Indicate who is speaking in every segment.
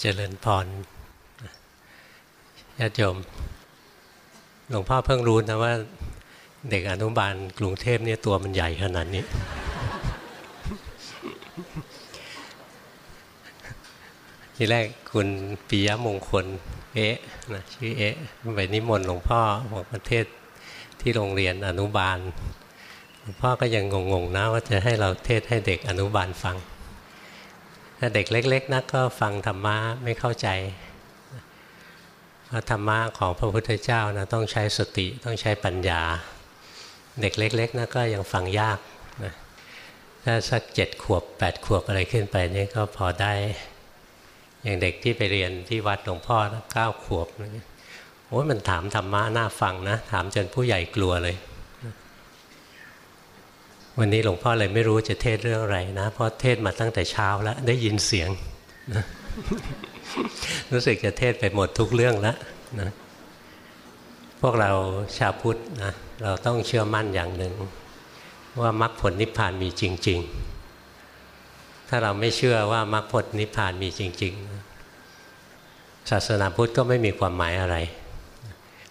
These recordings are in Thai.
Speaker 1: เจริญพรญาติโยม หลวงพ่อเพิ่งรู้นะว่า เด็กอนุบาลกรุงเทพเนี่ยตัวมันใหญ่ขนาดนี้ ทีแรกคุณปิยมงคล เอ๊ะนะชื่อเอ๊ะไปนิมนต์หลวงพ่อบอกประเทศที่โรงเรียนอนุบาล หลวงพ่อก็ยังงงๆนะว่าจะให้เราเทศให้เด็กอนุบาลฟัง ถ้าเด็กเล็ก ๆนะก็ฟังธรรมะไม่เข้าใจาธรรมะของพระพุทธเจ้านะต้องใช้สติต้องใช้ปัญญา เด็กเล็กๆนะก็ยังฟังยากนะถ้าสักเจ็ดขวบแปดขวบอะไรขึ้นไปนี่ก็พอได้ อย่างเด็กที่ไปเรียนที่วัดหลวงพ่อเก้าขวบโอ้ยมันถามธรรมะน่าฟังนะ ถามจนผู้ใหญ่กลัวเลย วันนี้หลวงพ่อเลยไม่รู้จะเทศเรื่องอะไรนะ เพราะเทศมาตั้งแต่เช้าแล้ว ได้ยินเสียงนะรู้สึกจะเทศไปหมดทุกเรื่องแล้วนะพวกเราชาวพุทธนะเราต้องเชื่อมั่นอย่างหนึ่ง ว่ามรรคผลนิพพานมีจริง ๆ ถ้าเราไม่เชื่อว่ามรรคผลนิพพานมีจริง ๆ ศาสนาพุทธก็ไม่มีความหมายอะไร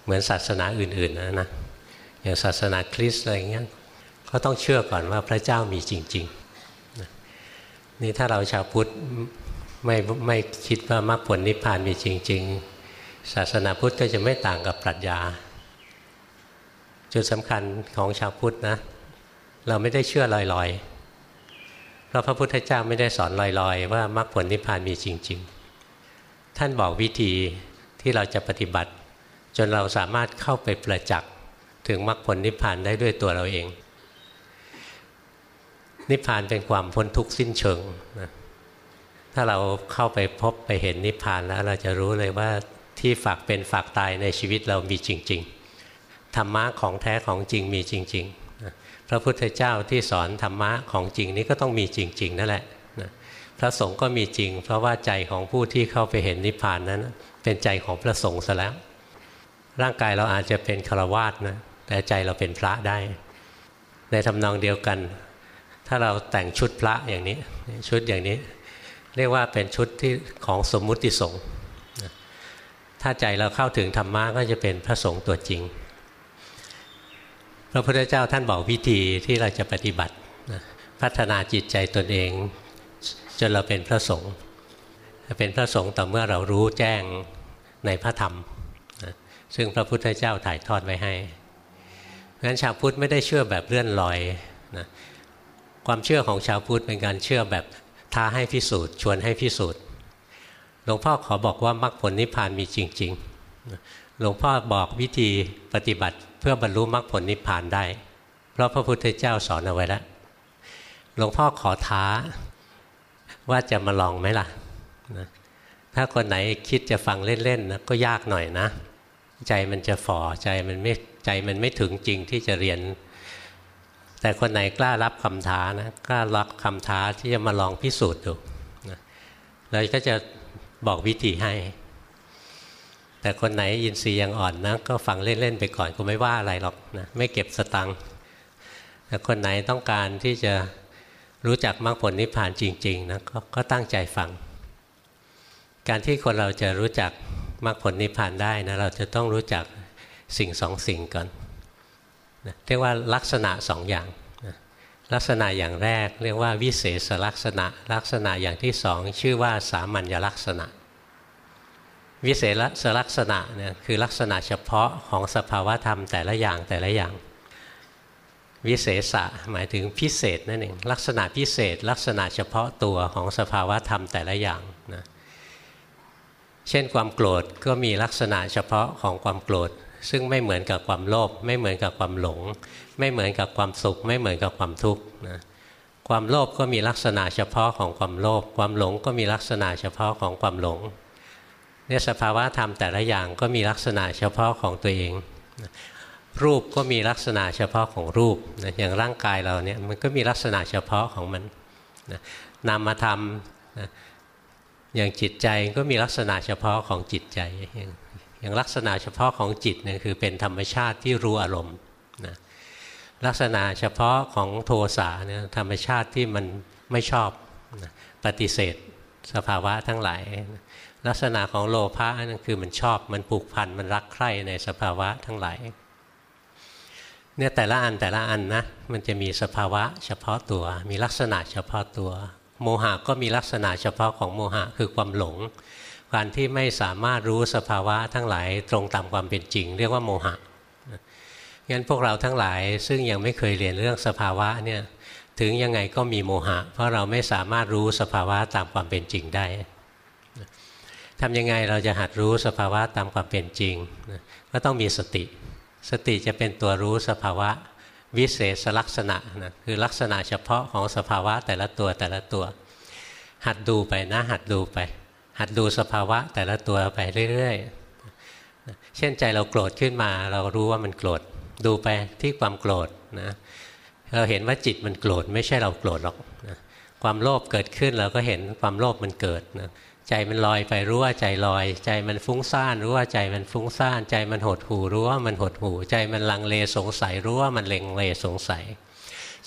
Speaker 1: เหมือนศาสนาอื่นๆนะนะอย่างศาสนาคริสต์อะไรเงี้ย ก็ต้องเชื่อก่อนว่าพระเจ้ามีจริงๆนี่ถ้าเราชาวพุทธไม่ไม่คิดว่ามรรคผลนิพพานมีจริง ๆ ศาสนาพุทธก็จะไม่ต่างกับปรัชญา จุดสำคัญของชาวพุทธนะ เราไม่ได้เชื่อลอยๆ เพราะพระพุทธเจ้าไม่ได้สอนลอยๆ ว่ามรรคผลนิพพานมีจริง ๆ ท่านบอกวิธีที่เราจะปฏิบัติ จนเราสามารถเข้าไปประจักษ์ถึงมรรคผลนิพพานได้ด้วยตัวเราเอง นิพพานเป็นความพ้นทุกข์สิ้นเชิงนะถ้าเราเข้าไปพบไปเห็นนิพพานแล้วเราจะรู้เลยว่าที่ฝากเป็นฝากตายในชีวิตเรามีจริง ๆ ธรรมะของแท้ของจริงมีจริงๆนะพระพุทธเจ้าที่สอนธรรมะของจริงนี้ก็ต้องมีจริง ๆ นั่นแหละนะพระสงฆ์ก็มีจริง เพราะว่าใจของผู้ที่เข้าไปเห็นนิพพานนั้น เป็นใจของพระสงฆ์ซะแล้ว ร่างกายเราอาจจะเป็นฆราวาสนะแต่ใจเราเป็นพระได้ ในทำนองเดียวกัน ถ้าเราแต่งชุดพระอย่างนี้ชุดอย่างนี้ เรียกว่าเป็นชุดที่ของสมมุติสงฆ์ถ้าใจเราเข้าถึงธรรมะก็จะเป็นพระสงฆ์ตัวจริง พระพุทธเจ้าท่านบอกวิธีที่เราจะปฏิบัติพัฒนาจิตใจตนเอง จนเราเป็นพระสงฆ์เป็นพระสงฆ์ต่อเมื่อเรารู้แจ้งในพระธรรม ซึ่งพระพุทธเจ้าถ่ายทอดไว้ให้เพราะฉะนั้นชาวพุทธไม่ได้เชื่อแบบเลื่อนลอยนะ ความเชื่อของชาวพุทธเป็นการเชื่อแบบท้าให้พิสูจน์ชวนให้พิสูจน์หลวงพ่อขอบอกว่ามรรคผลนิพพานมีจริง ๆ หลวงพ่อบอกวิธีปฏิบัติเพื่อบรรลุมรรคผลนิพพานได้ เพราะพระพุทธเจ้าสอนเอาไว้แล้วหลวงพ่อขอท้าว่าจะมาลองไหมล่ะถ้าคนไหนคิดจะฟังเล่นๆนะก็ยากหน่อยนะ ใจมันจะฝ่อใจมันไม่ใจมันไม่ถึงจริงที่จะเรียน แต่คนไหนกล้ารับคำท้านะกล้ารับคำท้าที่จะมาลองพิสูจน์ดูนะเราก็จะบอกวิธีให้ แต่คนไหนยินทรีย์ยังอ่อนนะก็ฟังเล่นๆไปก่อนก็ไม่ว่าอะไรหรอกนะไม่เก็บสตังค์แต่คนไหนต้องการที่จะรู้จักมรรคผลนิพพานจริงๆนะกก็ตั้งใจฟัง การที่คนเราจะรู้จักมรรคผลนิพพานได้นะเราจะต้องรู้จักสิ่งสองสิ่งก่อน เรียกว่าลักษณะสองอย่างลักษณะอย่างแรกเรียกว่าวิเศษลักษณะ ลักษณะอย่างที่สองชื่อว่าสามัญลักษณะ วิเศษลักษณะเนี่ยคือลักษณะเฉพาะของสภาวธรรมแต่ละอย่างแต่ละอย่าง วิเศษะหมายถึงพิเศษนั่นเองลักษณะพิเศษ ลักษณะเฉพาะตัวของสภาวธรรมแต่ละอย่างนะเช่นความโกรธก็มีลักษณะเฉพาะของความโกรธ ซึ่งไม่เหมือนกับความโลภไม่เหมือนกับความหลง ไม่เหมือนกับความสุข ไม่เหมือนกับความทุกข์นะความโลภก็มีลักษณะเฉพาะของความโลภความหลงก็มีลักษณะเฉพาะของความหลงเนี่ยสภาวะธรรมแต่ละอย่างก็มีลักษณะเฉพาะของตัวเอง รูปก็มีลักษณะเฉพาะของรูปนะอย่างร่างกายเราเนี่ยมันก็มีลักษณะเฉพาะของมันนะนามธรรมนะอย่างจิตใจก็มีลักษณะเฉพาะของจิตใจอย่าง อย่างลักษณะเฉพาะของจิตเนี่ยคือเป็นธรรมชาติที่รู้อารมณ์นะลักษณะเฉพาะของโทสะเนี่ยธรรมชาติที่มันไม่ชอบนะปฏิเสธสภาวะทั้งหลาย ลักษณะของโลภะนั่นคือมันชอบมันผูกพันมันรักใคร่ในสภาวะทั้งหลายเนี่ยแต่ละอันแต่ละอันนะมันจะมีสภาวะเฉพาะตัว มีลักษณะเฉพาะตัว โมหะก็มีลักษณะเฉพาะของโมหะคือความหลง การที่ไม่สามารถรู้สภาวะทั้งหลายตรงตามความเป็นจริง เรียกว่าโมหะงั้นพวกเราทั้งหลายซึ่งยังไม่เคยเรียนเรื่องสภาวะเนี่ยถึงยังไงก็มีโมหะ เพราะเราไม่สามารถรู้สภาวะตามความเป็นจริงได้ทำยังไงเราจะหัดรู้สภาวะตามความเป็นจริง ก็ต้องมีสติ สติจะเป็นตัวรู้สภาวะวิเศษลักษณะนะคือลักษณะเฉพาะของสภาวะแต่ละตัวแต่ละตัว หัดดูไปนะหัดดูไป หัดดูสภาวะแต่ละตัวไปเรื่อยๆ เช่นใจเราโกรธขึ้นมา เรารู้ว่ามันโกรธดูไปที่ความโกรธนะเราเห็นว่าจิตมันโกรธไม่ใช่เราโกรธหรอกนะความโลภเกิดขึ้นเราก็เห็นความโลภมันเกิดนะใจมันลอยไปรู้ว่าใจลอย ใจมันฟุ้งซ่านรู้ว่าใจมันฟุ้งซ่าน ใจมันหดหูรู้ว่ามันหดหูใจมันลังเลสงสัยรู้ว่ามันเลงเลสงสัย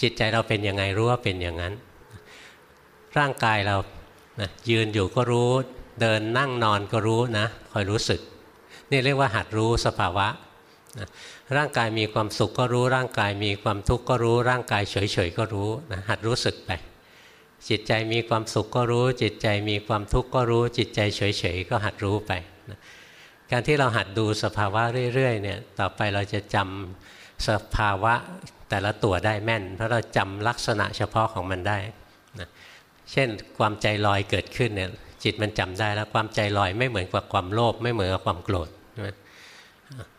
Speaker 1: จิตใจเราเป็นยังไงรู้ว่าเป็นอย่างนั้น ร่างกายเรานะยืนอยู่ก็รู้ เดินนั่งนอนก็รู้นะคอยรู้สึก นี่เรียกว่าหัดรู้สภาวะนะร่างกายมีความสุขก็รู้ร่างกายมีความทุกข์ก็รู้ร่างกายเฉยๆก็รู้นะหัดรู้สึกไป จิตใจมีความสุขก็รู้ จิตใจมีความทุกข์ก็รู้ จิตใจเฉยๆก็หัดรู้ไปนะการที่เราหัดดูสภาวะเรื่อยๆเนี่ยต่อไปเราจะจำสภาวะแต่ละตัวได้แม่น เพราะเราจำลักษณะเฉพาะของมันได้นะเช่นความใจลอยเกิดขึ้นเนี่ย จิตมันจำได้แล้วความใจลอยไม่เหมือนกับความโลภไม่เหมือนกับความโกรธ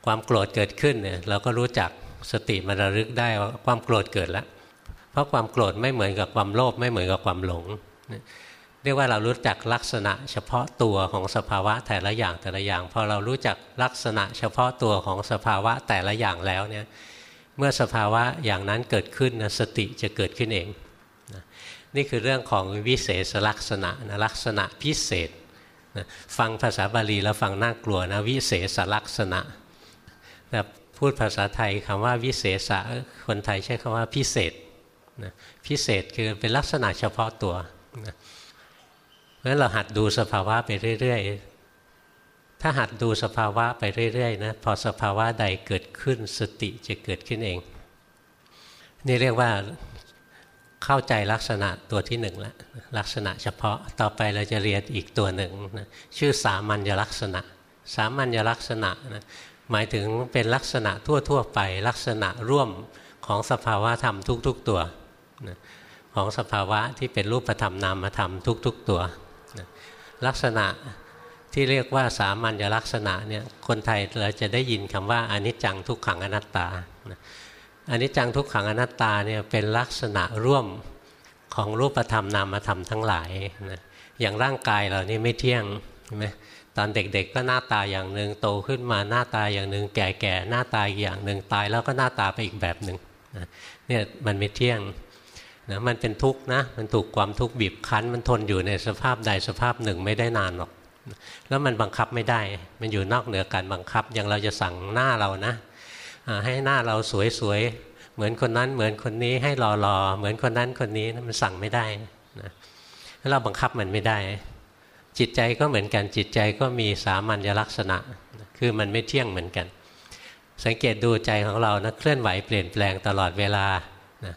Speaker 1: ความโกรธเกิดขึ้นเนี่ยเราก็รู้จักสติมันระลึกได้ว่าความโกรธเกิดแล้ว เพราะความโกรธไม่เหมือนกับความโลภไม่เหมือนกับความหลง เรียกว่าเรารู้จักลักษณะเฉพาะตัวของสภาวะแต่ละอย่างแต่ละอย่างพอเรารู้จักลักษณะเฉพาะตัวของสภาวะแต่ละอย่างแล้วเนี่ยเมื่อสภาวะอย่างนั้นเกิดขึ้นสติจะเกิดขึ้นเอง นี่คือเรื่องของวิเศษลักษณะนะลักษณะพิเศษนะฟังภาษาบาลีแล้วฟังน่ากลัวนะวิเศษลักษณะแต่พูดภาษาไทยคำว่าวิเศษะคนไทยใช้คำว่าพิเศษนะพิเศษคือเป็นลักษณะเฉพาะตัวนะเพราะฉะนั้นเราหัดดูสภาวะไปเรื่อยๆ ถ้าหัดดูสภาวะไปเรื่อยๆนะพอสภาวะใดเกิดขึ้นสติจะเกิดขึ้นเอง นี่เรียกว่า เข้าใจลักษณะตัวที่หนึ่งแล้วลักษณะเฉพาะต่อไปเราจะเรียนอีกตัวหนึ่งนะชื่อสามัญลักษณะ สามัญลักษณะนะหมายถึงเป็นลักษณะทั่ว ๆ ไปลักษณะร่วมของสภาวะธรรมทุก ๆ ตัวนะของสภาวะที่เป็นรูปธรรมนามธรรมทุก ๆ ตัวนะลักษณะที่เรียกว่าสามัญลักษณะเนี่ยคนไทยเราจะได้ยินคำว่าอนิจจังทุกขังอนัตตา อันิจจังทุกขังอนัตตาเนี่ยเป็นลักษณะร่วมของรูปธรรมนามธรรมทั้งหลายนะอย่างร่างกายเรานี่ไม่เที่ยงใช่ไหมตอนเด็กๆก็หน้าตาอย่างหนึ่งโตขึ้นมาหน้าตาอย่างหนึ่งแก่ๆหน้าตาอย่างหนึ่งตายแล้วก็หน้าตาไปอีกแบบหนึ่งเนี่ยมันไม่เที่ยงนะมันเป็นทุกข์นะมันถูกความทุกข์บีบคั้น มันทนอยู่ในสภาพใดสภาพหนึ่งไม่ได้นานหรอก แล้วมันบังคับไม่ได้ มันอยู่นอกเหนือการบังคับอย่างเราจะสั่งหน้าเรานะ ให้หน้าเราสวยๆเหมือนคนนั้นเหมือนคนนี้ให้รอๆเหมือนคนนั้นคนนี้มันสั่งไม่ได้นะเราบังคับมันไม่ได้ จิตใจก็เหมือนกันจิตใจก็มีสามัญลักษณะ คือมันไม่เที่ยงเหมือนกัน สังเกตดูใจของเรานะเคลื่อนไหวเปลี่ยนแปลงตลอดเวลานะ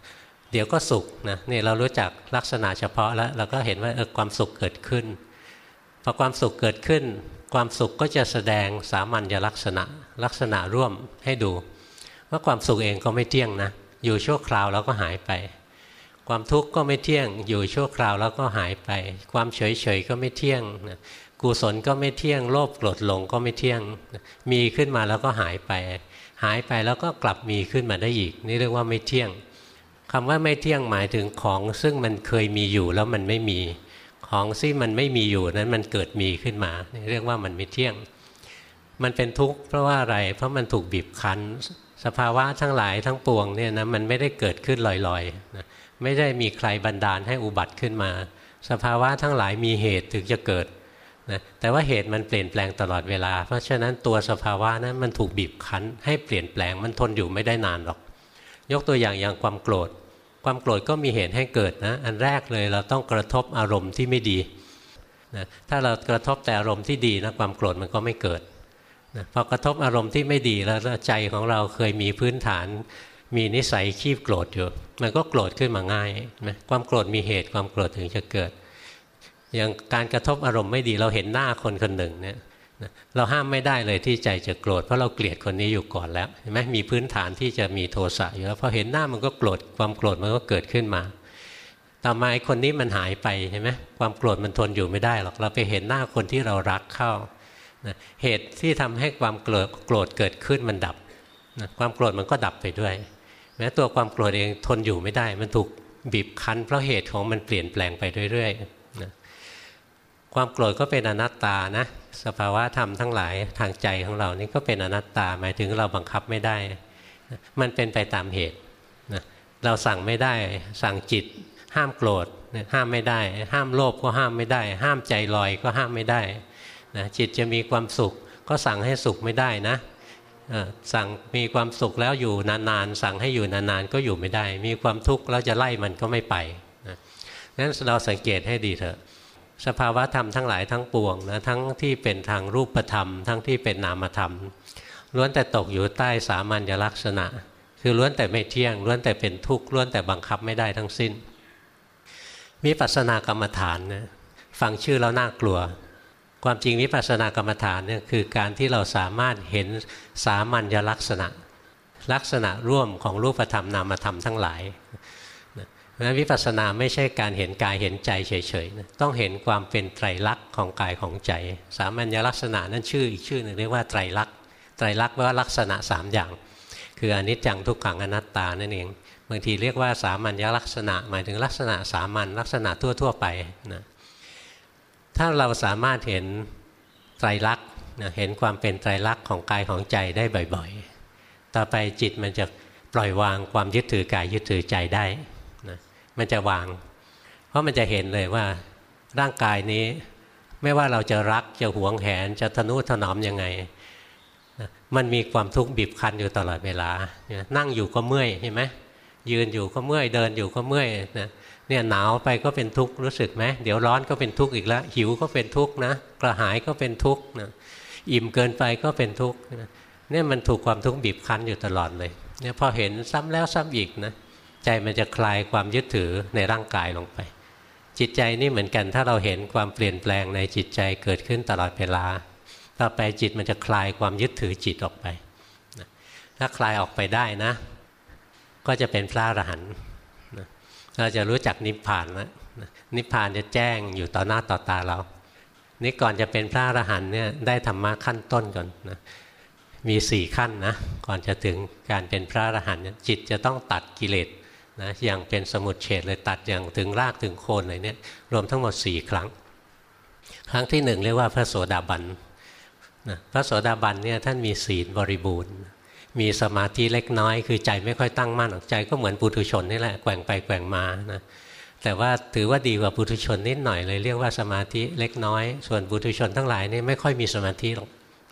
Speaker 1: เดี๋ยวก็สุขนะนี่เรารู้จักลักษณะเฉพาะแล้วเราก็เห็นว่าเออความสุขเกิดขึ้นพอความสุขเกิดขึ้น ความสุขก็จะแสดงสามัญลักษณะ ลักษณะร่วมให้ดู ว่าความสุขเองก็ไม่เที่ยงนะ อยู่ชั่วคราวแล้วก็หายไป ความทุกข์ก็ไม่เที่ยง อยู่ชั่วคราวแล้วก็หายไป ความเฉยเฉยก็ไม่เที่ยงกุศลก็ไม่เที่ยง โลภโกรธหลงก็ไม่เที่ยง มีขึ้นมาแล้วก็หายไป หายไปแล้วก็กลับมีขึ้นมาได้อีก นี่เรียกว่าไม่เที่ยงคำว่าไม่เที่ยงหมายถึงของซึ่งมันเคยมีอยู่แล้วมันไม่มี ของที่งมันไม่มีอยู่นั้นมันเกิดมีขึ้นมา เรียกว่ามันไม่เที่ยง มันเป็นทุกข์เพราะว่าอะไร เพราะมันถูกบีบคั้น สภาวะทั้งหลายทั้งปวงเนี่ยนะมันไม่ได้เกิดขึ้นลอยๆนะไม่ได้มีใครบันดาลให้อุบัติขึ้นมา สภาวะทั้งหลายมีเหตุถึงจะเกิดนะแต่ว่าเหตุมันเปลี่ยนแปลงตลอดเวลา เพราะฉะนั้นตัวสภาวะนั้นมันถูกบีบคั้น ให้เปลี่ยนแปลงมันทนอยู่ไม่ได้นานหรอก ยกตัวอย่างอย่างความโกรธ ความโกรธก็มีเหตุให้เกิดนะ อันแรกเลยเราต้องกระทบอารมณ์ที่ไม่ดีนะถ้าเรากระทบแต่อารมณ์ที่ดีนะความโกรธมันก็ไม่เกิด พอกระทบอารมณ์ที่ไม่ดีแล้วใจของเราเคยมีพื้นฐาน มีนิสัยขี้โกรธอยู่ มันก็โกรธขึ้นมาง่ายนะความโกรธมีเหตุความโกรธถึงจะเกิด อย่างการกระทบอารมณ์ไม่ดีเราเห็นหน้าคนคนหนึ่งเนี่ยเราห้ามไม่ได้เลยที่ใจจะโกรธเพราะเราเกลียดคนนี้อยู่ก่อนแล้วเห็นไหมมีพื้นฐานที่จะมีโทสะอยู่แล้วพอเห็นหน้ามันก็โกรธความโกรธมันก็เกิดขึ้นมาต่อมาไอ้คนนี้มันหายไปเห็นไหมความโกรธมันทนอยู่ไม่ได้หรอกเราไปเห็นหน้าคนที่เรารักเข้า นะเหตุที่ทำให้ความโกรธโกรธเกิดขึ้นมันดับนะความโกรธมันก็ดับไปด้วย แม้ตัวความโกรธเองทนอยู่ไม่ได้ มันถูกบีบคั้น เพราะเหตุของมันเปลี่ยนแปลงไปเรื่อยๆนะความโกรธก็เป็นอนัตตานะสภาวะธรรมทั้งหลายทางใจของเรานี่ก็เป็นอนัตตาหมายถึงเราบังคับไม่ได้ มันเป็นไปตามเหตุนะเราสั่งไม่ได้ สั่งจิต ห้ามโกรธห้ามไม่ได้ ห้ามโลภก็ห้ามไม่ได้ ห้ามใจลอยก็ห้ามไม่ได้ นะจิตจะมีความสุข ก็สั่งให้สุขไม่ได้นะสั่งมีความสุขแล้วอยู่นานๆสั่งให้อยู่นานๆก็อยู่ไม่ได้ มีความทุกข์แล้วจะไล่มันก็ไม่ไปนะนั้นเราสังเกตให้ดีเถอะ สภาวะธรรมทั้งหลายทั้งปวงนะทั้งที่เป็นทางรูปธรรม ทั้งที่เป็นนามธรรมล้วนแต่ตกอยู่ใต้สามัญลักษณะ คือล้วนแต่ไม่เที่ยงล้วนแต่เป็นทุกข์ล้วนแต่บังคับไม่ได้ทั้งสิ้นมีปัสนากรรมฐานนะฟังชื่อแล้วน่ากลัว ความจริงวิปัสสนากรรมฐานเนี่ยคือการที่เราสามารถเห็นสามัญลักษณะ ลักษณะร่วมของรูปธรรมนามธรรมทั้งหลายเพราะฉะนั้นวิปัสสนาไม่ใช่การเห็นกายเห็นใจเฉยๆนะต้องเห็นความเป็นไตรลักษณ์ของกายของใจ สามัญลักษณะนั่นชื่ออีกชื่อหนึ่งเรียกว่าไตรลักษณ์ไตรลักษณ์แปลว่าลักษณะ3อย่าง คืออนิจจังทุกขังอนัตตานั่นเองบางทีเรียกว่าสามัญลักษณะ หมายถึงลักษณะสามัญลักษณะทั่วๆไปนะ ถ้าเราสามารถเห็นไตรลักษณ์เห็นความเป็นไตรลักษณ์ของกายของใจได้บ่อยๆ ต่อไปจิตมันจะปล่อยวางความยึดถือกายยึดถือใจได้มันจะวาง เพราะมันจะเห็นเลยว่าร่างกายนี้ไม่ว่าเราจะรักจะหวงแหนจะทนุถนอมยังไงมันมีความทุกข์บีบคั้นอยู่ตลอดเวลา นั่งอยู่ก็เมื่อยใช่ไหมยืนอยู่ก็เมื่อยเดินอยู่ก็เมื่อยนะ เนี่ยหนาวไปก็เป็นทุกข์รู้สึกไหมเดี๋ยวร้อนก็เป็นทุกข์อีกแล้ว หิวก็เป็นทุกข์นะกระหายก็เป็นทุกข์นะอิ่มเกินไปก็เป็นทุกข์เนี่ยมันถูกความทุกข์บีบคั้นอยู่ตลอดเลยเนี่ยพอเห็นซ้ำแล้วซ้ำอีกนะใจมันจะคลายความยึดถือในร่างกายลงไป จิตใจนี่เหมือนกันถ้าเราเห็นความเปลี่ยนแปลงในจิตใจเกิดขึ้นตลอดเวลา ต่อไปจิตมันจะคลายความยึดถือจิตออกไป ถ้าคลายออกไปได้นะ ก็จะเป็นพระอรหันต์ เราจะรู้จักนิพพานแล้วนิพพานจะแจ้งอยู่ต่อหน้าต่อตาเรา นี่ก่อนจะเป็นพระอรหันต์เนี่ยได้ธรรมะขั้นต้นก่อนนะมีสี่ขั้นนะก่อนจะถึงการเป็นพระอรหันต์จิตจะต้องตัดกิเลสนะอย่างเป็นสมุดเฉดเลยตัดอย่างถึงรากถึงโคนเลยเนี่ยรวมทั้งหมด4ครั้ง ครั้งที่หนึ่งเรียกว่าพระโสดาบันนะพระโสดาบันเนี่ยท่านมีศีลบริบูรณ์ มีสมาธิเล็กน้อย คือใจไม่ค่อยตั้งมั่นอกใจก็เหมือนปุถุชนนี่แหละแกว่งไปแกว่งมานะแต่ว่าถือว่าดีกว่าปุถุชนนิดหน่อยเลยเรียกว่าสมาธิเล็กน้อย ส่วนปุถุชนทั้งหลายนี่ไม่ค่อยมีสมาธิหรอก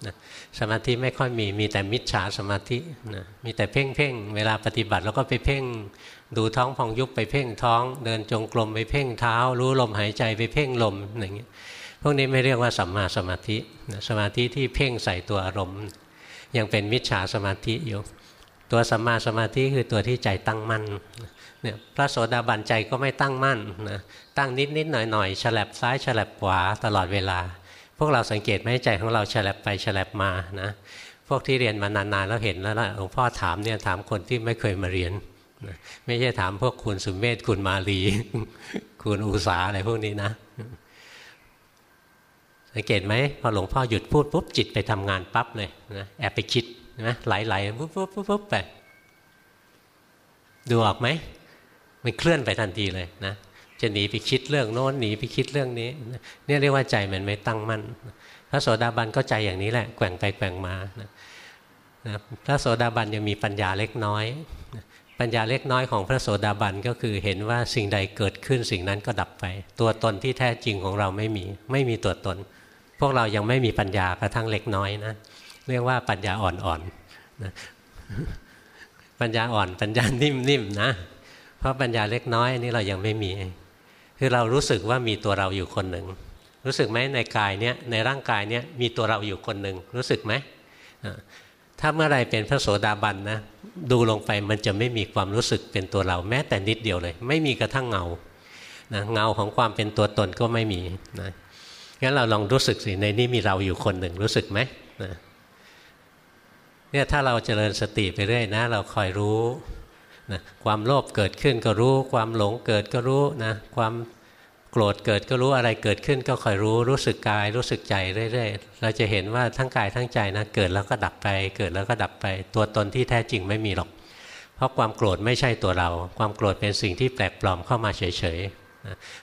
Speaker 1: นะสมาธิไม่ค่อยมีมีแต่มิจฉาสมาธินะมีแต่เพ่งเพ่งเวลาปฏิบัติแล้วก็ไปเพ่งดูท้องพองยุบไปเพ่งท้อง เดินจงกรมไปเพ่งเท้า รู้ลมหายใจไปเพ่งลมอย่างเงี้ยพวกนี้ไม่เรียกว่าสัมมาสมาธิสมาธิที่เพ่งใส่ตัวอารมณ์ ยังเป็นมิจฉาสมาธิอยู่ ตัวสัมมาสมาธิคือตัวที่ใจตั้งมั่นเนี่ยพระโสดาบันใจก็ไม่ตั้งมั่นนะตั้งนิดนิดหน่อยหน่อยฉลับซ้ายฉลับขวาตลอดเวลา พวกเราสังเกตไหมใจของเราฉลับไปฉลับมานะพวกที่เรียนมานานๆแล้วเห็นแล้วล่ะหลวงพ่อถามเนี่ยถามคนที่ไม่เคยมาเรียนไม่ใช่ถามพวกคุณสุมเมธคุณมาลี คุณอุสาอะไรพวกนี้นะ สังเกตไหมพอหลวงพ่อหยุดพูดปุ๊บจิตไปทำงานปั๊บเลยนะแอบไปคิดนะไหลๆปุ๊บปุ๊บปุ๊บปุ๊บไปดูออกไหมมันเคลื่อนไปทันทีเลยนะจะหนีไปคิดเรื่องโน้นหนีไปคิดเรื่องนี้เนี่ยเรียกว่าใจมันไม่ตั้งมั่นพระโสดาบันก็ใจอย่างนี้แหละแกว่งไปแกว่งมานะพระโสดาบันยังมีปัญญาเล็กน้อย ปัญญาเล็กน้อยของพระโสดาบันก็คือเห็นว่าสิ่งใดเกิดขึ้นสิ่งนั้นก็ดับไป ตัวตนที่แท้จริงของเราไม่มี ไม่มีตัวตน พวกเรายังไม่มีปัญญากระทั่งเล็กน้อยนะเรียกว่าปัญญาอ่อนๆนะปัญญาอ่อนปัญญานิ่มๆนะ เพราะปัญญาเล็กน้อยนี่เรายังไม่มี คือเรารู้สึกว่ามีตัวเราอยู่คนหนึ่ง รู้สึกไหมในกายเนี้ยในร่างกายเนี้ยมีตัวเราอยู่คนหนึ่งรู้สึกไหมถ้าเมื่อไรเป็นพระโสดาบันนะดูลงไปมันจะไม่มีความรู้สึกเป็นตัวเราแม้แต่นิดเดียวเลย ไม่มีกระทั่งเงานะเงาของความเป็นตัวตนก็ไม่มีนะ งั้นเราลองรู้สึกสิในนี้มีเราอยู่คนหนึ่งรู้สึกไหมนะเนี่ยถ้าเราเจริญสติไปเรื่อยนะ เราคอยรู้นะความโลภเกิดขึ้นก็รู้ ความหลงเกิดก็รู้นะความโกรธเกิดก็รู้อะไรเกิดขึ้นก็คอยรู้รู้สึกกายรู้สึกใจเรื่อยๆเราจะเห็นว่าทั้งกายทั้งใจนะเกิดแล้วก็ดับไป เกิดแล้วก็ดับไป ตัวตนที่แท้จริงไม่มีหรอก เพราะความโกรธไม่ใช่ตัวเรา ความโกรธเป็นสิ่งที่แปลกปลอมเข้ามาเฉยๆ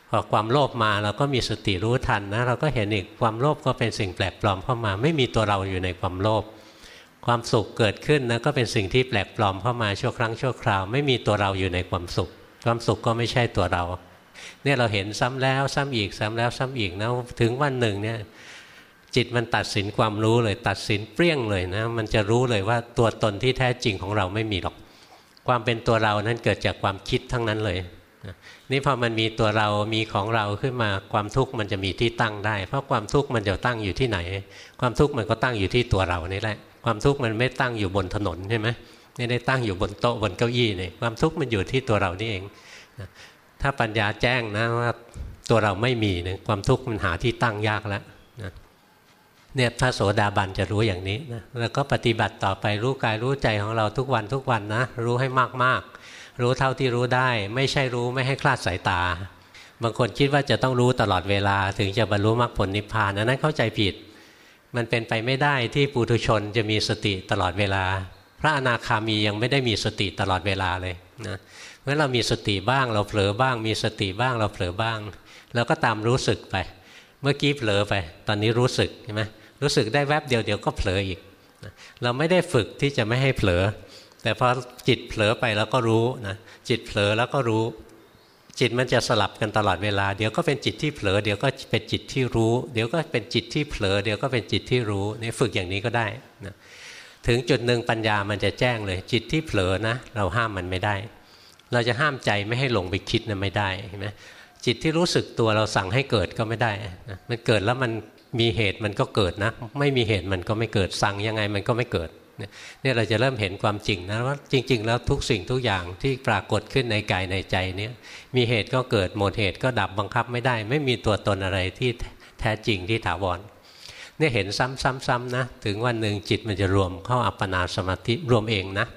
Speaker 1: พอความโลภมาเราก็มีสติรู้ทันนะเราก็เห็นอีกความโลภก็เป็นสิ่งแปลกปลอมเข้ามา ไม่มีตัวเราอยู่ในความโลภความสุขเกิดขึ้นนะก็เป็นสิ่งที่แปลกปลอมเข้ามาชั่วครั้งชั่วคราว ไม่มีตัวเราอยู่ในความสุข ความสุขก็ไม่ใช่ตัวเรา เนี่ยเราเห็นซ้ำแล้วซ้ำอีกซ้ำแล้วซ้ำอีกนะถึงวันหนึ่งเนี่ยจิตมันตัดสินความรู้เลยตัดสินเปรี้ยงเลยนะมันจะรู้เลยว่าตัวตนที่แท้จริงของเราไม่มีหรอก ความเป็นตัวเรานั้นเกิดจากความคิดทั้งนั้นเลย นี่พอมันมีตัวเรามีของเราขึ้นมาความทุกข์มันจะมีที่ตั้งได้ เพราะความทุกข์มันจะตั้งอยู่ที่ไหน ความทุกข์มันก็ตั้งอยู่ที่ตัวเรานี่แหละ ความทุกข์มันไม่ตั้งอยู่บนถนนใช่ไหมไม่ได้ตั้งอยู่บนโต๊ะบนเก้าอี้นี่ความทุกข์มันอยู่ที่ตัวเรานี่เองถ้าปัญญาแจ้งนะว่าตัวเราไม่มีเนี่ยความทุกข์มันหาที่ตั้งยากแล้วเนี่ยพระโสดาบันจะรู้อย่างนี้นะแล้วก็ปฏิบัติต่อไปรู้กายรู้ใจของเราทุกวันทุกวันนะรู้ให้มากๆ รู้เท่าที่รู้ได้ ไม่ใช่รู้ไม่ให้คลาดสายตา บางคนคิดว่าจะต้องรู้ตลอดเวลาถึงจะบรรลุมรรคผลนิพพานอันนั้นเข้าใจผิด มันเป็นไปไม่ได้ที่ปุถุชนจะมีสติตลอดเวลา พระอนาคามียังไม่ได้มีสติตลอดเวลาเลยนะเมื่อเรามีสติบ้างเราเผลอบ้าง มีสติบ้างเราเผลอบ้างเราก็ตามรู้สึกไป เมื่อกี้เผลอไป ตอนนี้รู้สึกใช่ไหมรู้สึกได้แวบเดียวเดี๋ยวก็เผลออีก เราไม่ได้ฝึกที่จะไม่ให้เผลอ แต่พอจิตเผลอไปแล้วก็รู้นะจิตเผลอแล้วก็รู้ จิตมันจะสลับกันตลอดเวลา เดี๋ยวก็เป็นจิตที่เผลอเดี๋ยวก็เป็นจิตที่รู้ เดี๋ยวก็เป็นจิตที่เผลอเดี๋ยวก็เป็นจิตที่รู้นี่ฝึกอย่างนี้ก็ได้นะถึงจุดหนึ่งปัญญามันจะแจ้งเลย จิตที่เผลอนะ เราห้ามมันไม่ได้ เราจะห้ามใจไม่ให้หลงไปคิดนะไม่ได้เห็นไหมจิตที่รู้สึกตัวเราสั่งให้เกิดก็ไม่ได้นะมันเกิดแล้วมันมีเหตุมันก็เกิดนะ ไม่มีเหตุมันก็ไม่เกิดสั่งยังไงมันก็ไม่เกิด เนี่ยเราจะเริ่มเห็นความจริงนะว่าจริง ๆ แล้วทุกสิ่งทุกอย่างที่ปรากฏขึ้นในกายในใจนี้มีเหตุก็เกิดหมดเหตุก็ดับบังคับไม่ได้ ไม่มีตัวตนอะไรที่แท้จริงที่ถาวรเนี่ยเห็นซ้ำๆๆนะถึงวันหนึ่งจิตมันจะรวมเข้าอัปปนาสมาธิรวมเองนะ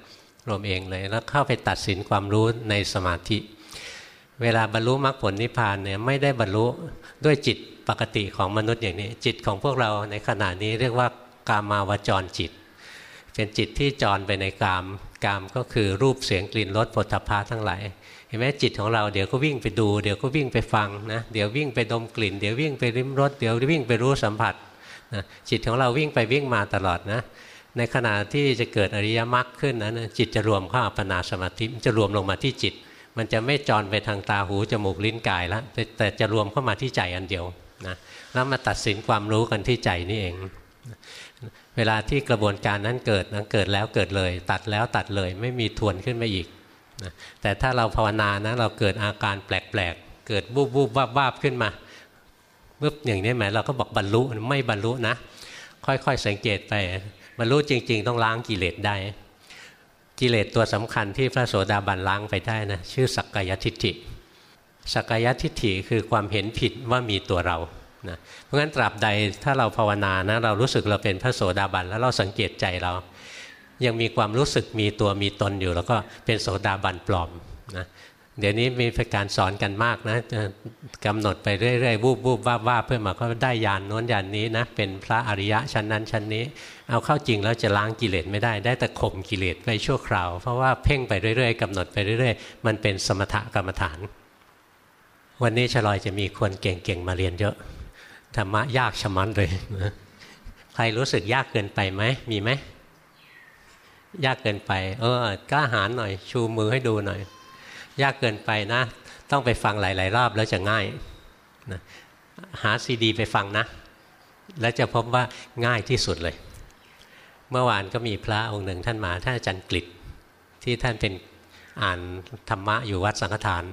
Speaker 1: รวมเองเลยแล้วเข้าไปตัดสินความรู้ในสมาธิ เวลาบรรลุมรรคผลนิพพานเนี่ยไม่ได้บรรลุด้วยจิตปกติของมนุษย์อย่างนี้ จิตของพวกเราในขณะนี้เรียกว่ากามาวจรจิต เป็นจิตที่จรไปในกาม กามก็คือรูปเสียงกลิ่นรสผลทพะทั้งหลาย เห็นไหมจิตของเราเดี๋ยวก็วิ่งไปดู เดี๋ยวก็วิ่งไปฟังนะ เดี๋ยววิ่งไปดมกลิ่น เดี๋ยววิ่งไปริมรส เดี๋ยววิ่งไปรู้สัมผัสนะจิตของเราวิ่งไปวิ่งมาตลอดนะ ในขณะที่จะเกิดอริยมรรคขึ้นนั้นจิตจะรวมเข้าอัปปนาสมาธิมันจะรวมลงมาที่จิต มันจะไม่จรไปทางตาหูจมูกลิ้นกายแล้วแต่แต่จะรวมเข้ามาที่ใจอันเดียวนะแล้วมาตัดสินความรู้กันที่ใจนี่เอง เวลาที่กระบวนการนั้นเกิดนั้นเกิดแล้วเกิดเลย ตัดแล้วตัดเลยไม่มีทวนขึ้นมาอีกนะแต่ถ้าเราภาวนานะเราเกิดอาการแปลกๆ เกิดบูบบูบวาบวาบขึ้นมาปุ๊บอย่างนี้หมเราก็บอกบรรลุไม่บรรลุนะ ค่อยๆสังเกตไปบรรลุจริง ๆ ต้องล้างกิเลสได้ กิเลสตัวสำคัญที่พระโสดาบันล้างไปได้นะชื่อสักกายทิฏฐิสักกายทิฏฐิคือความเห็นผิดว่ามีตัวเรา นะเพราะงั้นตราบใดถ้าเราภาวนานะเรารู้สึกเราเป็นพระโสดาบันแล้วเราสังเกตใจเรา ยังมีความรู้สึกมีตัวมีตนอยู่ แล้วก็เป็นโสดาบันปลอมนะเดี๋ยวนี้มีการสอนกันมากนะกำหนดไปเรื่อยๆวูบวูบว่าว่าเพื่อมาก็ได้ยานโน้นยานนี้นะเป็นพระอริยะชั้นนั้นชั้นนี้ เอาเข้าจริงแล้วจะล้างกิเลสไม่ได้ได้แต่ข่มกิเลสไปชั่วคราว เพราะว่าเพ่งไปเรื่อยๆกำหนดไปเรื่อยๆ มันเป็นสมถกรรมฐาน วันนี้ชลอยจะมีคนเก่งๆมาเรียนเยอะ ธรรมะยากชะมัดเลยใครรู้สึกยากเกินไปไหมมีไหมยากเกินไป เออกล้าหาญหน่อย ชูมือให้ดูหน่อย ยากเกินไปนะ ต้องไปฟังหลาย ๆ รอบแล้วจะง่ายนะหาซีดี ไปฟังนะ แล้วจะพบว่าง่ายที่สุดเลย เมื่อวานก็มีพระองค์หนึ่งท่านมาท่านอาจารย์กฤษที่ท่านเป็นอ่านธรรมะอยู่วัดสังฆทาน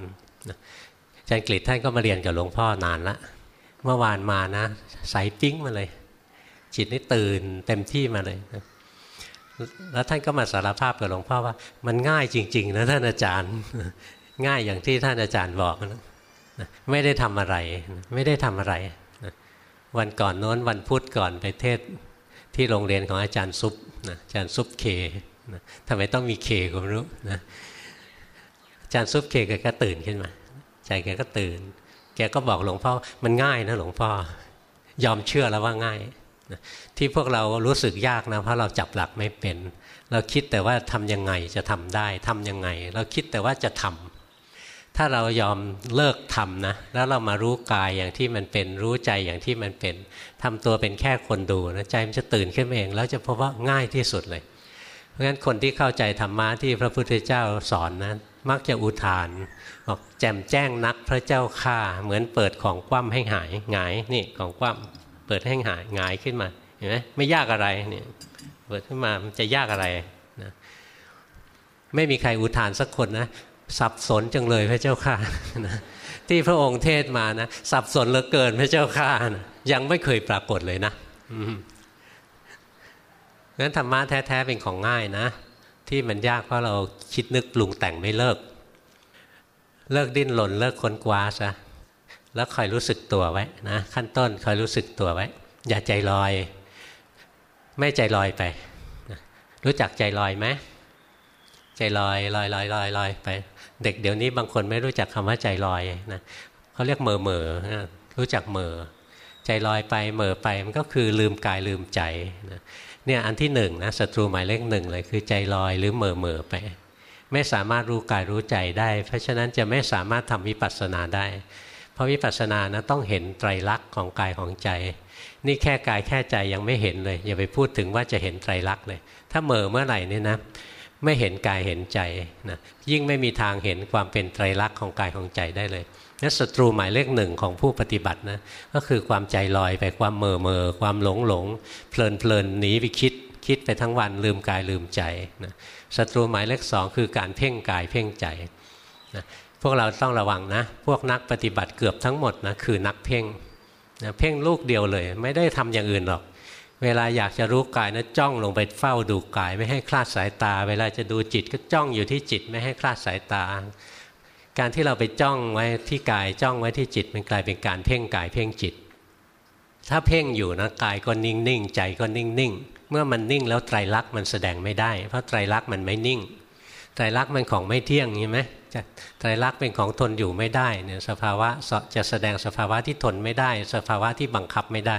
Speaker 1: อาจารย์กฤษท่านก็มาเรียนกับหลวงพ่อนานละ เมื่อวานมานะใสปิ้งมาเลย จิตนี่ตื่นเต็มที่มาเลยแล้วท่านก็มาสารภาพกับหลวงพ่อว่า มันง่ายจริง ๆ นะท่านอาจารย์ ง่ายอย่างที่ท่านอาจารย์บอกนะไม่ได้ทำอะไร ไม่ได้ทำอะไร วันก่อนโน้นวันพุธก่อนไปเทศที่โรงเรียนของอาจารย์ซุปนะอาจารย์ซุปเคนะทำไมต้องมีเคก็ไม่รู้นะอาจารย์ซุปเคแกก็ตื่นขึ้นมา ใจแกก็ตื่น แกก็บอกหลวงพ่อมันง่ายนะหลวงพ่อยอมเชื่อแล้วว่าง่ายที่พวกเรารู้สึกยากนะเพราะเราจับหลักไม่เป็น เราคิดแต่ว่าทำยังไงจะทำได้ทำยังไง เราคิดแต่ว่าจะทำถ้าเรายอมเลิกทำนะแล้วเรามารู้กายอย่างที่มันเป็นรู้ใจอย่างที่มันเป็นทำตัวเป็นแค่คนดูนะใจมันจะตื่นขึ้นเอง แล้วจะพบว่าง่ายที่สุดเลย เพราะฉะนั้นคนที่เข้าใจธรรมะที่พระพุทธเจ้าสอนนะ มักจะอุทานบอกแจ่มแจ้งนักพระเจ้าข้าเหมือนเปิดของคว่ำให้หายหงายนี่ของคว่ำเปิดให้หายงายขึ้นมาเห็นไหมไม่ยากอะไรเนี่ยเปิดขึ้นมามันจะยากอะไรนะไม่มีใครอุทานสักคนนะสับสนจังเลยพระเจ้าข้านะที่พระองค์เทศมานะสับสนเหลือเกินพระเจ้าข้านะยังไม่เคยปรากฏเลยนะงั้นธรรมะแท้ๆเป็นของง่ายนะ ที่มันยากเพราะเราคิดนึกปรุงแต่งไม่เลิก เลิกดิ้นหล่นเลิกค้นคว้าซะแล้วคอยรู้สึกตัวไว้นะขั้นต้นคอยรู้สึกตัวไว้ อย่าใจลอย ไม่ใจลอยไป รู้จักใจลอยไหมใจลอยลอยลอยลอยลอยไป เด็กเดี๋ยวนี้บางคนไม่รู้จักคำว่าใจลอยนะเขาเรียกเมอเมอรู้จักเมอใจลอยไปเมอไปมันก็คือลืมกายลืมใจนะ เนี่ยอันที่หนึ่งนะศัตรูหมายเลขหนึ่งเลยคือใจลอยหรือเหม่อเม่อไป ไม่สามารถรู้กายรู้ใจได้ เพราะฉะนั้นจะไม่สามารถทำวิปัสสนาได้ เพราะวิปัสสนานะต้องเห็นไตรลักษณ์ของกายของใจ นี่แค่กายแค่ใจยังไม่เห็นเลย อย่าไปพูดถึงว่าจะเห็นไตรลักษณ์เลย ถ้าเหม่อเมื่อไหร่นี่นะไม่เห็นกายเห็นใจนะยิ่งไม่มีทางเห็นความเป็นไตรลักษณ์ของกายของใจได้เลย นั่ศัตรูหมายเลขหนึ่งของผู้ปฏิบัตินะก็คือความใจลอยไปความเม่อเม่อความหลงหลงเพลินเพลินหนีไปคิดคิดไปทั้งวันลืมกายลืมใจนะศัตรูหมายเลขสองคือการเพ่งกายเพ่งใจนะพวกเราต้องระวังนะ พวกนักปฏิบัติเกือบทั้งหมดนะคือนักเพ่งนะเพ่งลูกเดียวเลย ไม่ได้ทำอย่างอื่นหรอก เวลาอยากจะรู้กายนะจ้องลงไปเฝ้าดูกาย ไม่ให้คลาดสายตา เวลาจะดูจิตก็จ้องอยู่ที่จิตไม่ให้คลาดสายตา การที่เราไปจ้องไว้ที่กายจ้องไว้ที่จิตมันกลายเป็นการเพ่งกายเพ่งจิต ถ้าเพ่งอยู่นะกายก็นิ่งนิ่งใจก็นิ่งนิ่งเมื่อมันนิ่งแล้วไตรลักษณ์มันแสดงไม่ได้ เพราะไตรลักษณ์มันไม่นิ่ง ไตรลักษณ์มันของไม่เที่ยงใช่ไหมจะไตรลักษณ์เป็นของทนอยู่ไม่ได้เนี่ยสภาวะจะแสดงสภาวะที่ทนไม่ได้ สภาวะที่บังคับไม่ได้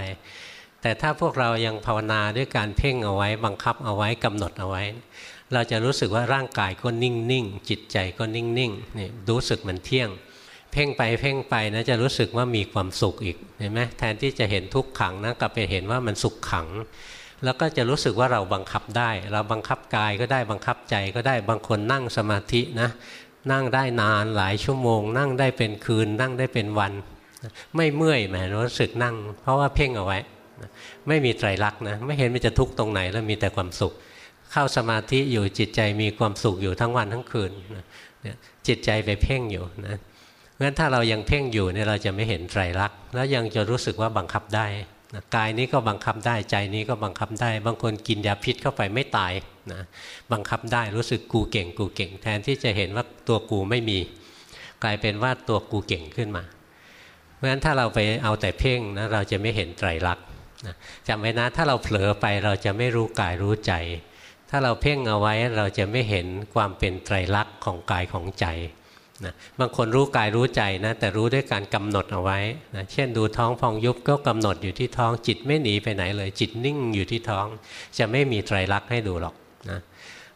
Speaker 1: แต่ถ้าพวกเรายังภาวนาด้วยการเพ่งเอาไว้บังคับเอาไว้กำหนดเอาไว้ เราจะรู้สึกว่าร่างกายก็นิ่งนิ่งจิตใจก็นิ่งนิ่งนี่รู้สึกมันเที่ยง เพ่งไปเพ่งไปนะจะรู้สึกว่ามีความสุขอีกเห็นไหมแทนที่จะเห็นทุกขังนะกลับไปเห็นว่ามันสุขขัง แล้วก็จะรู้สึกว่าเราบังคับได้ เราบังคับกายก็ได้บังคับใจก็ได้บางคนนั่งสมาธินะนั่งได้นานหลายชั่วโมง นั่งได้เป็นคืน นั่งได้เป็นวัน ไม่เมื่อยแหมรู้สึกนั่ง เพราะว่าเพ่งเอาไว้ ไม่มีไตรลักษณ์นะไม่เห็นมันจะทุกข์ตรงไหนแล้วมีแต่ความสุข เข้าสมาธิอยู่จิตใจมีความสุขอยู่ทั้งวันทั้งคืนจิตใจไปเพ่งอยู่นะเพราะฉะนั้นถ้าเรายังเพ่งอยู่เนี่ยเราจะไม่เห็นไตรลักษณ์แล้วยังจะรู้สึกว่าบังคับได้นะกายนี้ก็บังคับได้ใจนี้ก็บังคับได้ บางคนกินยาพิษเข้าไปไม่ตายนะบังคับได้รู้สึกกูเก่งกูเก่ง แทนที่จะเห็นว่าตัวกูไม่มี กลายเป็นว่าตัวกูเก่งขึ้นมาเพราะฉะนั้นถ้าเราไปเอาแต่เพ่งนะเราจะไม่เห็นไตรลักษณ์จำไว้นะถ้าเราเผลอไปเราจะไม่รู้กายรู้ใจ ถ้าเราเพ่งเอาไว้เราจะไม่เห็นความเป็นไตรลักษณ์ของกายของใจนะบางคนรู้กายรู้ใจนะแต่รู้ด้วยการกำหนดเอาไว้นะเช่นดูท้องพองยุบก็กำหนดอยู่ที่ท้องจิตไม่หนีไปไหนเลย จิตนิ่งอยู่ที่ท้อง จะไม่มีไตรลักษณ์ให้ดูหรอกนะ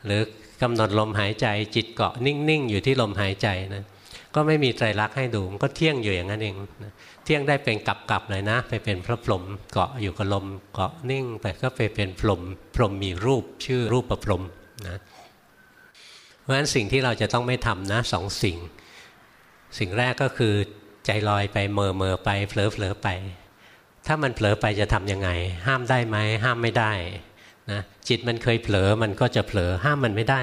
Speaker 1: หรือกำหนดลมหายใจ จิตเกาะนิ่งๆอยู่ที่ลมหายใจนะก็ไม่มีไตรลักษณ์ให้ดูมันก็เที่ยงอยู่อย่างนั้นเองนะ เที่ยงได้เป็นกลับๆเลยนะ ไปเป็นพระพรหมเกาะอยู่กับลมเกาะนิ่งไปก็ไปเป็นพรหมพรหมมีรูปชื่อรูปประพรหมนะเพราะฉะนั้นสิ่งที่เราจะต้องไม่ทำนะสองสิ่ง สิ่งแรกก็คือใจลอยไปเมอเมอไปเผลอเผลอไป ถ้ามันเผลอไปจะทํำยังไง ห้ามได้ไหมห้ามไม่ได้นะจิตมันเคยเผลอมันก็จะเผลอห้ามมันไม่ได้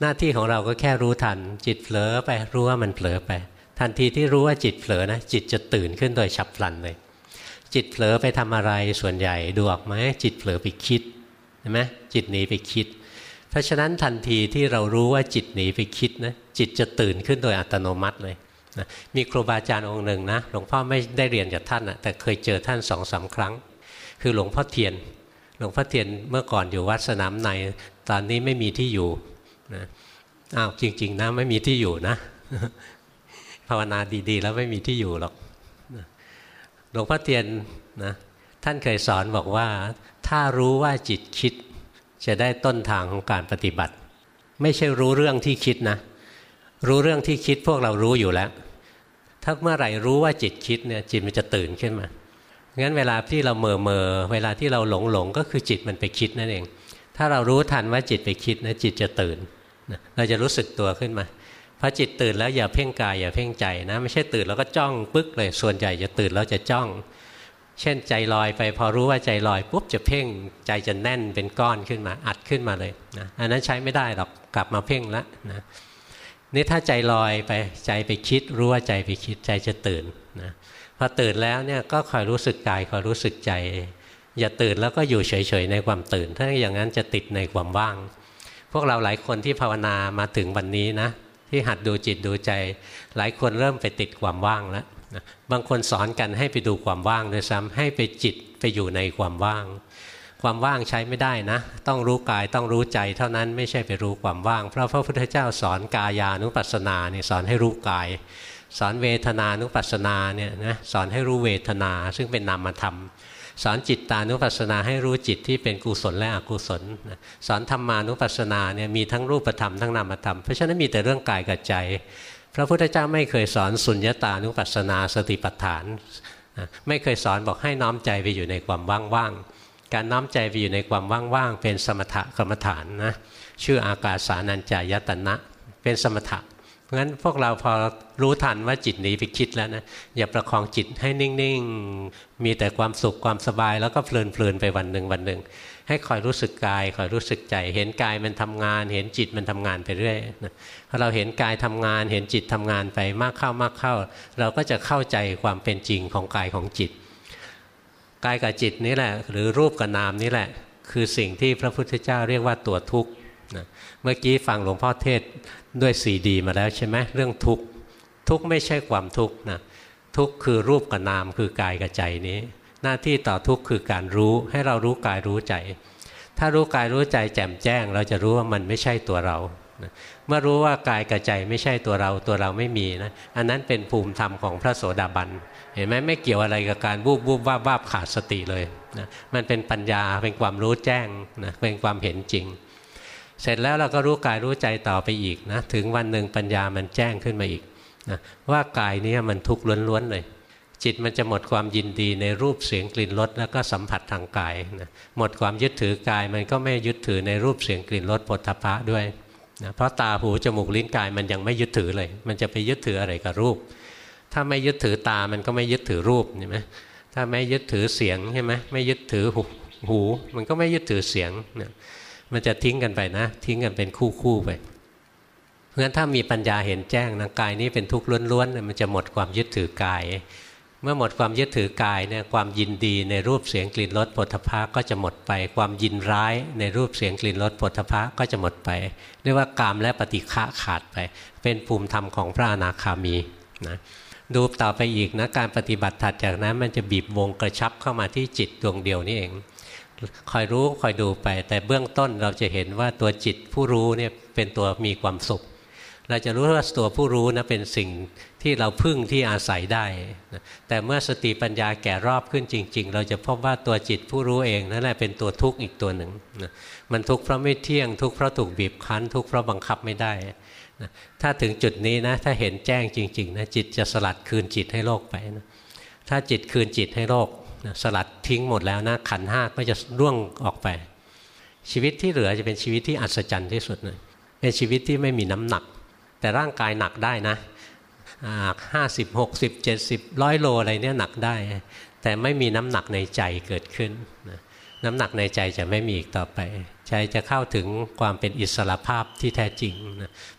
Speaker 1: หน้าที่ของเราก็แค่รู้ทัน จิตเผลอไปรู้ว่ามันเผลอไป ทันทีที่รู้ว่าจิตเผลอนะจิตจะตื่นขึ้นโดยฉับพลันเลย จิตเผลอไปทำอะไรส่วนใหญ่ดูออกไหมจิตเผลอไปคิดเห็นไหมจิตหนีไปคิด เพราะฉะนั้นทันทีที่เรารู้ว่าจิตหนีไปคิดนะจิตจะตื่นขึ้นโดยอัตโนมัติเลยนะมีครูบาอาจารย์องค์หนึ่งนะหลวงพ่อไม่ได้เรียนกับท่านนะแต่เคยเจอท่านสองสาครั้ง คือหลวงพ่อเทียน หลวงพ่อเทียนเมื่อก่อนอยู่วัดสนามในตอนนี้ไม่มีที่อยู่นะอ้าวจริง ๆนะไม่มีที่อยู่นะ ภาวนาดีๆ แล้วไม่มีที่อยู่หรอกหลวงพ่อเทียนนะท่านเคยสอนบอกว่า ถ้ารู้ว่าจิตคิด จะได้ต้นทางของการปฏิบัติ ไม่ใช่รู้เรื่องที่คิดนะ รู้เรื่องที่คิดพวกเรารู้อยู่แล้ว ถ้าเมื่อไหร่รู้ว่าจิตคิดเนี่ยจิตมันจะตื่นขึ้นมางั้นเวลาที่เราเมอเมอเวลาที่เราหลงหลงก็คือจิตมันไปคิดนั่นเอง ถ้าเรารู้ทันว่าจิตไปคิดนะจิตจะตื่น เราจะรู้สึกตัวขึ้นมา พอจิตตื่นแล้วอย่าเพ่งกายอย่าเพ่งใจนะ ไม่ใช่ตื่นแล้วก็จ้องปึ๊กเลยส่วนใหญ่จะตื่นแล้วจะจ้อง เช่นใจลอยไปพอรู้ว่าใจลอยปุ๊บจะเพ่งใจจะแน่นเป็นก้อนขึ้นมาอัดขึ้นมาเลยนะอันนั้นใช้ไม่ได้หรอกกลับมาเพ่งแล้วนะนี่ถ้าใจลอยไปใจไปคิดรู้ว่าใจไปคิดใจจะตื่นนะพอตื่นแล้วเนี่ยก็คอยรู้สึกกายคอยรู้สึกใจ อย่าตื่นแล้วก็อยู่เฉยๆในความตื่น ถ้าอย่างนั้นจะติดในความว่าง พวกเราหลายคนที่ภาวนามาถึงวันนี้นะ ที่หัดดูจิตดูใจ หลายคนเริ่มไปติดความว่างแล้วบางคนสอนกันให้ไปดูความว่างด้วยซ้ำให้ไปจิตไปอยู่ในความว่าง ความว่างใช้ไม่ได้นะ ต้องรู้กายต้องรู้ใจ เท่านั้นไม่ใช่ไปรู้ความว่าง เพราะพระพุทธเจ้าสอนกายานุปัสสนาเนี่ยสอนให้รู้กาย สอนเวทนานุปัสสนาเนี่ยนะสอนให้รู้เวทนาซึ่งเป็นนามธรรม สอนจิตตานุปัสสนาให้รู้จิตที่เป็นกุศลและอกุศลสอนธรรมานุปัสสนาเนี่ยมีทั้งรูปธรรมทั้งนามธรรมเพราะฉะนั้นมีแต่เรื่องกายกับใจ พระพุทธเจ้าไม่เคยสอนสุญญตานุปัสสนาสติปัฏฐาน ไม่เคยสอนบอกให้น้อมใจไปอยู่ในความว่างๆการน้อมใจไปอยู่ในความว่างๆเป็นสมถกรรมฐานนะชื่ออากาสานัญจายตนะ เป็นสมถะ เพราะฉะนั้นพวกเราพอรู้ทันว่าจิตหนีไปคิดแล้วนะอย่าประคองจิตให้นิ่งๆ มีแต่ความสุขความสบาย แล้วก็เพลินๆไปวันหนึ่งวันหนึ่งให้คอยรู้สึกกายคอยรู้สึกใจ เห็นกายมันทำงาน เห็นจิตมันทำงานไปเรื่อยพอเราเห็นกายทำงาน เห็นจิตทำงานไปมากเข้ามากเข้า เราก็จะเข้าใจความเป็นจริงของกายของจิต กายกับจิตนี่แหละ หรือรูปกับนามนี่แหละ คือสิ่งที่พระพุทธเจ้าเรียกว่าตัวทุกข์ มื่อกี้ฟังหลวงพ่อเทศด้วยสีดีมาแล้วใช่ไหมเรื่องทุกข์ทุกข์ไม่ใช่ความทุกข์นะทุกข์คือรูปกับนามคือกายกับใจนี้ หน้าที่ต่อทุกข์คือการรู้ให้เรารู้กายรู้ใจ ถ้ารู้กายรู้ใจแจ่มแจ้ง เราจะรู้ว่ามันไม่ใช่ตัวเราเมื่อรู้ว่ากายกับใจไม่ใช่ตัวเราตัวเราไม่มีนะอันนั้นเป็นภูมิธรรมของพระโสดาบันเห็นไหมไม่เกี่ยวอะไรกับการบูบบูบวาบวาบขาดสติเลยนะมันเป็นปัญญาเป็นความรู้แจ้งนะเป็นความเห็นจริง เสร็จแล้วเราก็รู้กายรู้ใจต่อไปอีกนะถึงวันหนึ่งปัญญามันแจ้งขึ้นมาอีกนะว่ากายนี้มันทุกข์ล้วนๆเลย จิตมันจะหมดความยินดีในรูปเสียงกลิ่นรสแล้วก็สัมผัสทางกายนะหมดความยึดถือกายมันก็ไม่ยึดถือในรูปเสียงกลิ่นรสปฐพะด้วยนะเพราะตาหูจมูกลิ้นกายมันยังไม่ยึดถือเลย มันจะไปยึดถืออะไรกับรูป ถ้าไม่ยึดถือตามันก็ไม่ยึดถือรูปใช่ไหมถ้าไม่ยึดถือเสียงใช่ไหมไม่ยึดถือหูหูมันก็ไม่ยึดถือเสียงนะ มันจะทิ้งกันไปนะ ทิ้งกันเป็นคู่คู่ไปเพราะฉะนั้นถ้ามีปัญญาเห็นแจ้งนะกายนี้เป็นทุกข์ล้วนๆมันจะหมดความยึดถือกาย เมื่อหมดความยึดถือกายเนี่ยความยินดีในรูปเสียงกลิ่นรสผลทพะก็จะหมดไป ความยินร้ายในรูปเสียงกลิ่นรสผลทพะก็จะหมดไป เรียกว่ากามและปฏิฆะขาดไป เป็นภูมิธรรมของพระอนาคามีนะดูต่อไปอีกนะการปฏิบัติถัดจากนั้นมันจะบีบวงกระชับเข้ามาที่จิตดวงเดียวนี่เอง คอยรู้คอยดูไป แต่เบื้องต้นเราจะเห็นว่าตัวจิตผู้รู้เนี่ยเป็นตัวมีความสุข เราจะรู้ว่าตัวผู้รู้นะเป็นสิ่งที่เราพึ่งที่อาศัยได้ แต่เมื่อสติปัญญาแก่รอบขึ้นจริง ๆ เราจะพบว่าตัวจิตผู้รู้เองนั่นแหละเป็นตัวทุกข์อีกตัวหนึ่งมันทุกข์เพราะไม่เที่ยงทุกข์เพราะถูกบีบคั้น ทุกข์เพราะบังคับไม่ได้ถ้าถึงจุดนี้นะถ้าเห็นแจ้งจริงๆนะจิตจะสลัดคืนจิตให้โลกไปนะถ้าจิตคืนจิตให้โลก สลัดทิ้งหมดแล้วนะขันห้าก็จะร่วงออกไป ชีวิตที่เหลือจะเป็นชีวิตที่อัศจรรย์ที่สุดเลยเป็นชีวิตที่ไม่มีน้ำหนัก แต่ร่างกายหนักได้นะห้าสิบหกสิบเจ็ดสิบร้อยโลอะไรเนี่ยหนักได้ แต่ไม่มีน้ำหนักในใจเกิดขึ้นน้ำหนักในใจจะไม่มีอีกต่อไป ใจจะเข้าถึงความเป็นอิสระภาพที่แท้จริง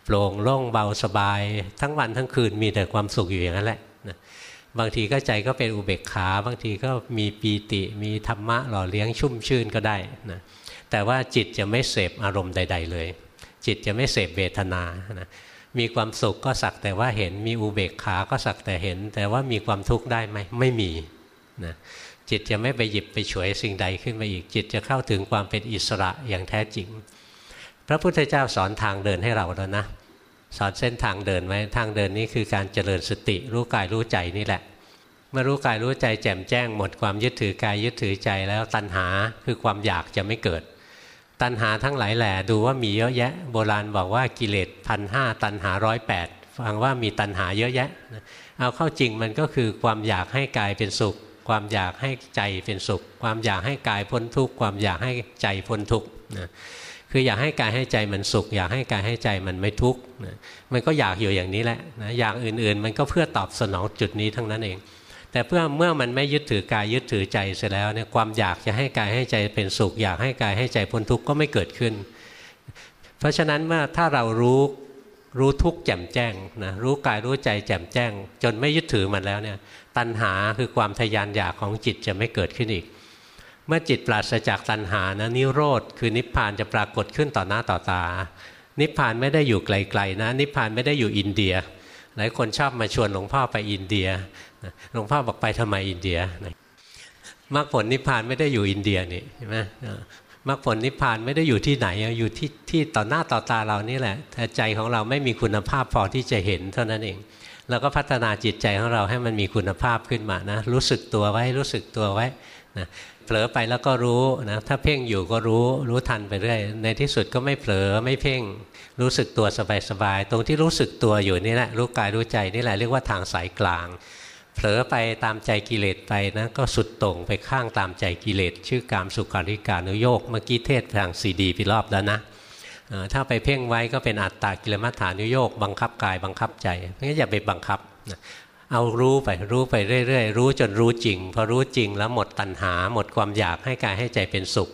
Speaker 1: โปร่งโล่งเบาสบาย ทั้งวันทั้งคืนมีแต่ความสุขอยู่อย่างนั้นแหละ บางทีก็ใจก็เป็นอุเบกขา บางทีก็มีปีติ มีธรรมะหล่อเลี้ยงชุ่มชื่นก็ได้นะแต่ว่าจิตจะไม่เสพอารมณ์ใด ๆ เลย จิตจะไม่เสพเวทนานะมีความสุขก็สักแต่ว่าเห็นมีอุเบกขาก็สักแต่เห็น แต่ว่ามีความทุกข์ได้ไหมไม่มีนะจิตจะไม่ไปหยิบไปฉวยสิ่งใดขึ้นมาอีก จิตจะเข้าถึงความเป็นอิสระอย่างแท้จริง พระพุทธเจ้าสอนทางเดินให้เราแล้วนะ สอนเส้นทางเดินไว้ทางเดินนี้คือการเจริญสติ รู้กายรู้ใจนี่แหละ เมื่อรู้กายรู้ใจแจ่มแจ้งหมดความยึดถือกายยึดถือใจแล้วตัณหาคือความอยากจะไม่เกิด ตัณหาทั้งหลายแหล่ดูว่ามีเยอะแยะ โบราณบอกว่ากิเลสพันห้าตัณหาร้อยแปดฟังว่ามีตัณหาเยอะแยะ เอาเข้าจริงมันก็คือความอยากให้กายเป็นสุข ความอยากให้ใจเป็นสุข ความอยากให้กายพ้นทุกข์ความอยากให้ใจพ้นทุกข์นะ คืออยากให้กายให้ใจมันสุข อยากให้กายให้ใจมันไม่ทุกข์นะมันก็อยากอยู่อย่างนี้แหละนะอยากอื่นๆ มันก็เพื่อตอบสนองจุดนี้ทั้งนั้นเอง แต่เพื่อเมื่อมันไม่ยึดถือกายยึดถือใจเสร็จแล้วเนี่ยความอยากจะให้กายให้ใจเป็นสุข อยากให้กายให้ใจพ้นทุกข์ก็ไม่เกิดขึ้น เพราะฉะนั้นเมื่อถ้าเรารู้รู้ทุกข์แจ่มแจ้งนะรู้กายรู้ใจแจ่มแจ้ง จนไม่ยึดถือมันแล้วเนี่ยตัณหาคือความทยานอยากของจิตจะไม่เกิดขึ้นอีก เมื่อจิตปราศจากตัณหานะนิโรธคือนิพพานจะปรากฏขึ้นต่อหน้าต่อตา นิพพานไม่ได้อยู่ไกลๆนะ นิพพานไม่ได้อยู่อินเดีย หลายคนชอบมาชวนหลวงพ่อไปอินเดียหลวงพ่อบอกไปทำไมอินเดียมรรคผลนิพพานไม่ได้อยู่อินเดียนี่เห็นไหมมรรคผลนิพพานไม่ได้อยู่ที่ไหนอยู่ที่ที่ต่อหน้าต่อตาเรานี่แหละแต่ใจของเราไม่มีคุณภาพพอที่จะเห็นเท่านั้นเองเราก็พัฒนาจิตใจของเราให้มันมีคุณภาพขึ้นมานะรู้สึกตัวไว้รู้สึกตัวไว้นะ เผลอไปแล้วก็รู้นะถ้าเพ่งอยู่ก็รู้รู้ทันไปเรื่อยในที่สุดก็ไม่เผลอไม่เพ่ง รู้สึกตัวสบายๆตรงที่รู้สึกตัวอยู่นี่แหละรู้กายรู้ใจนี่แหละเรียกว่าทางสายกลาง เผลอไปตามใจกิเลสไปนะก็สุดตรงไปข้างตามใจกิเลสชื่อกามสุขาริการนุโยกเมื่อกี้เทศทางซีดีไปรอบแล้วนะถ้าไปเพ่งไว้ก็เป็นอัตตากิลมัฏฐานุโยกบังคับกายบังคับใจเพราะงั้นอย่าไปบังคับ เอารู้ไปรู้ไปเรื่อยๆรู้จนรู้จริงพอรู้จริงแล้วหมดตัณหา หมดความอยากให้กายให้ใจเป็นสุข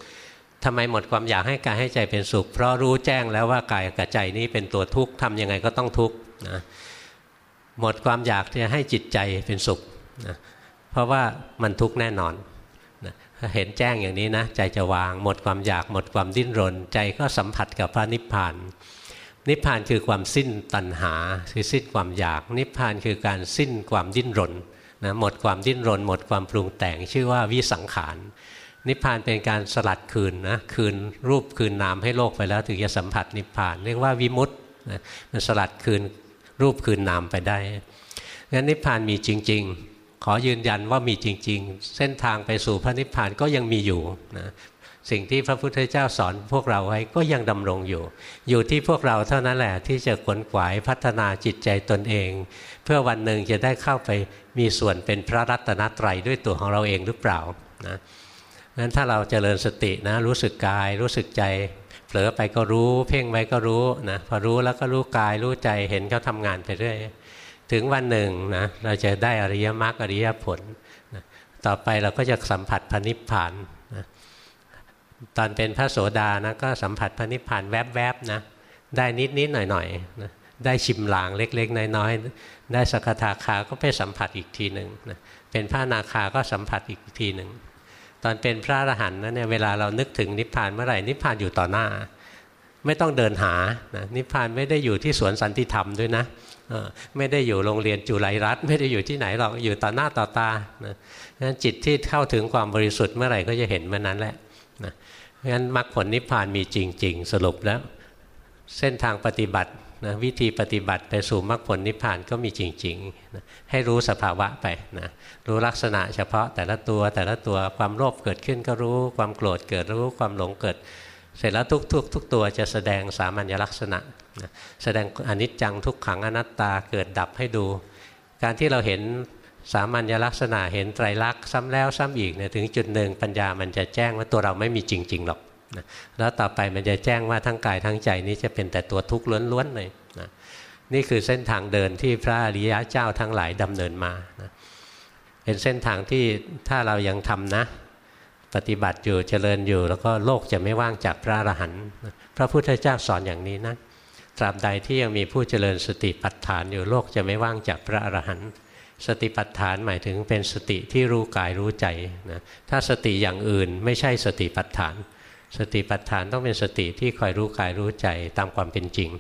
Speaker 1: ทำไมหมดความอยากให้กายให้ใจเป็นสุข เพราะรู้แจ้งแล้วว่ากายกับใจนี้เป็นตัวทุกข์ทำยังไงก็ต้องทุกข์นะหมดความอยากจะให้จิตใจเป็นสุขนะเพราะว่ามันทุกข์แน่นอนเห็นแจ้งอย่างนี้นะใจจะวาง หมดความอยากหมดความดิ้นรน ใจก็สัมผัสกับพระนิพพาน นิพพานคือความสิ้นตัณหาคือสิ้นความอยาก นิพพานคือการสิ้นความดิ้นรนนะหมดความดิ้นรน หมดความปรุงแต่งชื่อว่าวิสังขารนิพพานเป็นการสลัดคืนนะคืนรูปคืนนามให้โลกไปแล้วถึงจะสัมผัสนิพพานเรียกว่าวิมุตต์นะมันสลัดคืนรูปคืนนามไปได้งั้นนิพพานมีจริง ๆ ขอยืนยันว่ามีจริง ๆ เส้นทางไปสู่พระนิพพานก็ยังมีอยู่นะ สิ่งที่พระพุทธเจ้าสอนพวกเราไว้ก็ยังดำรงอยู่ อยู่ที่พวกเราเท่านั้นแหละที่จะขวนขวายพัฒนาจิตใจตนเอง เพื่อวันหนึ่งจะได้เข้าไปมีส่วนเป็นพระรัตนตรัยด้วยตัวของเราเองหรือเปล่านะนั้นถ้าเราเจริญสตินะรู้สึกกายรู้สึกใจเผลอไปก็รู้ เพ่งไว้ก็รู้นะพอรู้แล้วก็รู้กายรู้ใจเห็นเขาทำงานไปเรื่อยถึงวันหนึ่งนะเราจะได้อริยมรรคอริยผลนะต่อไปเราก็จะสัมผัสพระนิพพาน ตอนเป็นพระโสดานะก็สัมผัสพระนิพพานแวบๆนะได้นิดๆหน่อยๆนะได้ชิมหลางเล็กๆ น้อยๆได้สกทาคาก็ไปสัมผัสอีกทีหนึ่งนะเป็นพระนาคาก็สัมผัสอีกทีหนึ่งตอนเป็นพระอรหันต์นะเนี่ยเวลาเรานึกถึงนิพพานเมื่อไหร่นิพพานอยู่ต่อหน้า ไม่ต้องเดินหานะนิพพานไม่ได้อยู่ที่สวนสันติธรรมด้วยนะไม่ได้อยู่โรงเรียนจุไรรัตไม่ได้อยู่ที่ไหนหรอกอยู่ต่อหน้าต่อตานะนั้นจิตที่เข้าถึงความบริสุทธิ์เมื่อไหร่ก็จะเห็นเมื่อนั้นแหละนะ งั้นมรรคผลนิพพานมีจริง ๆ สรุปแล้ว เส้นทางปฏิบัตินะวิธีปฏิบัติไปสู่มรรคผลนิพพานก็มีจริงๆนะให้รู้สภาวะไปนะรู้ลักษณะเฉพาะแต่ละตัวแต่ละตัวความโลภเกิดขึ้นก็รู้ความโกรธเกิดรู้ความหลงเกิด เสร็จแล้วทุกๆททุกตัวจะแสดงสามัญลักษณะแสดงอนิจจังทุกขังอนัตตาเกิดดับให้ดู การที่เราเห็น สามัญลักษณะเห็นไตรลักษณ์ซ้ำแล้วซ้ำอีกเนี่ยถึงจุดหนึ่งปัญญามันจะแจ้งว่าตัวเราไม่มีจริง ๆ หรอกนะแล้วต่อไปมันจะแจ้งว่าทั้งกายทั้งใจนี้จะเป็นแต่ตัวทุกข์ล้วนๆเลยนะนี่คือเส้นทางเดินที่พระอริยะเจ้าทั้งหลายดำเนินมานะเป็นเส้นทางที่ถ้าเรายังทำนะ ปฏิบัติอยู่เจริญอยู่ แล้วก็โลกจะไม่ว่างจากพระอรหันต์พระพุทธเจ้าสอนอย่างนี้นะตราบใดที่ยังมีผู้เจริญสติปัฏฐานอยู่โลกจะไม่ว่างจากพระอรหันต์ สติปัฏฐานหมายถึงเป็นสติที่รู้กายรู้ใจนะถ้าสติอย่างอื่นไม่ใช่สติปัฏฐาน สติปัฏฐานต้องเป็นสติที่คอยรู้กายรู้ใจตามความเป็นจริง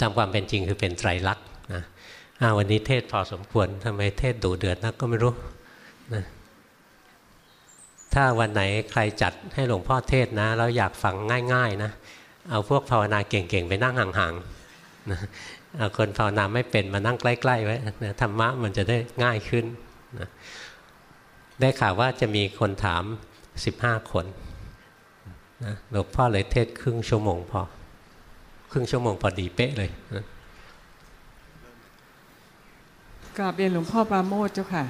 Speaker 1: ตามความเป็นจริงคือเป็นไตรลักษณ์นะวันนี้เทศพอสมควรทำไมเทศดูเดือดนักก็ไม่รู้นะถ้าวันไหนใครจัดให้หลวงพ่อเทศนะแล้วอยากฟังง่าย ๆนะเอาพวกภาวนาเก่งๆ ไปนั่งห่างๆนะ เอาคนภาวนาไม่เป็นมานั่งใกล้ๆไว้นะธรรมะมันจะได้ง่ายขึ้นนะได้ข่าวว่าจะมีคนถาม 15 คนนะหลวงพ่อเลยเทศครึ่งชั่วโมงพอ ครึ่งชั่วโมงพอดีเป๊ะเลยนะ
Speaker 2: กราบเรียนหลวงพ่อปราโมทเจ้าค่ะ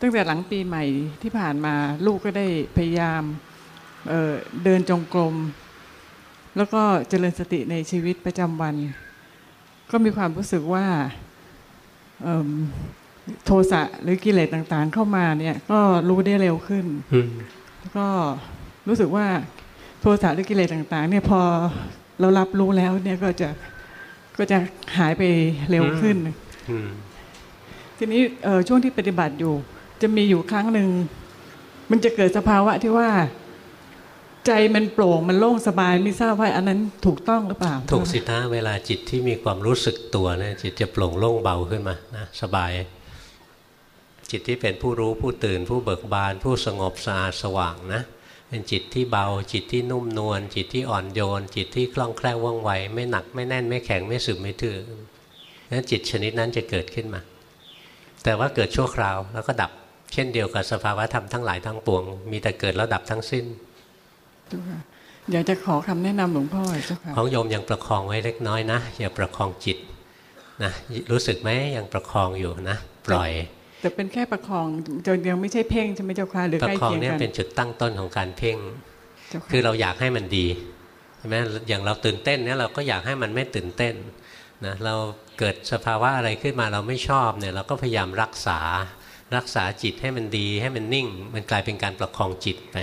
Speaker 2: ตั้งแต่หลังปีใหม่ที่ผ่านมาลูกก็ได้พยายามเเดินจงกรม แล้วก็เจริญสติในชีวิตประจำวัน ก็มีความรู้สึกว่าโทสะหรือกิเลสต่างๆ เข้ามาเนี่ย ก็รู้ได้เร็วขึ้นแล้วก็รู้สึกว่าโทสะหรือกิเลสต่างๆ เนี่ยพอเรารับรู้แล้วเนี่ยก็จะก็จะหายไปเร็วขึ้นทีนี้ช่วงที่ปฏิบัติอยู่ จะมีอยู่ครั้งหนึ่งมันจะเกิดสภาวะที่ว่า ใจมันโปร่งมันโล่งสบายไม่ทราบว่าอันนั้นถูกต้องหรือเปล่า
Speaker 1: ถูกสินะเวลาจิตที่มีความรู้สึกตัวเนะจิตจะโปร่งโล่งเบาขึ้นมานะสบาย จิตที่เป็นผู้รู้ผู้ตื่น ผู้เบิกบาน ผู้สงบสะอาดสว่างนะเป็นจิตที่เบาจิตที่นุ่มนวลจิตที่อ่อนโยน จิตที่คล่องแคล่วว่องไว ไม่หนักไม่แน่นไม่แข็งไม่สึมไม่ทื่อนั้นจิตชนิดนั้นจะเกิดขึ้นมา แต่ว่าเกิดชั่วคราวแล้วก็ดับ เช่นเดียวกับสภาวะธรรมทั้งหลายทั้งปวง มีแต่เกิดแล้วดับทั้งสิ้น
Speaker 2: อยากจะขอคำแนะนำหลวงพ่อเจ้าค่ะ
Speaker 1: ของโยมยังประคองไว้เล็กน้อยนะอย่าประคองจิตนะรู้สึกไหมยังประคองอยู่นะ ปล่อย
Speaker 2: แต่เป็นแค่ประคองจนยังไม่ใช่เพ่งใช่ไหมเจ้าค่ะหรือใกล้เคียงกันประคองเนี่ย
Speaker 1: เป็นจุดตั้งต้นของการเพ่งคือเราอยากให้มันดีใช่ไหมอย่างเราตื่นเต้นเนี่ยเราก็อยากให้มันไม่ตื่นเต้นนะเราเกิดสภาวะอะไรขึ้นมาเราไม่ชอบเนี่ยเราก็พยายามรักษารักษาจิตให้มันดีให้มันนิ่ง มันกลายเป็นการประคองจิตไป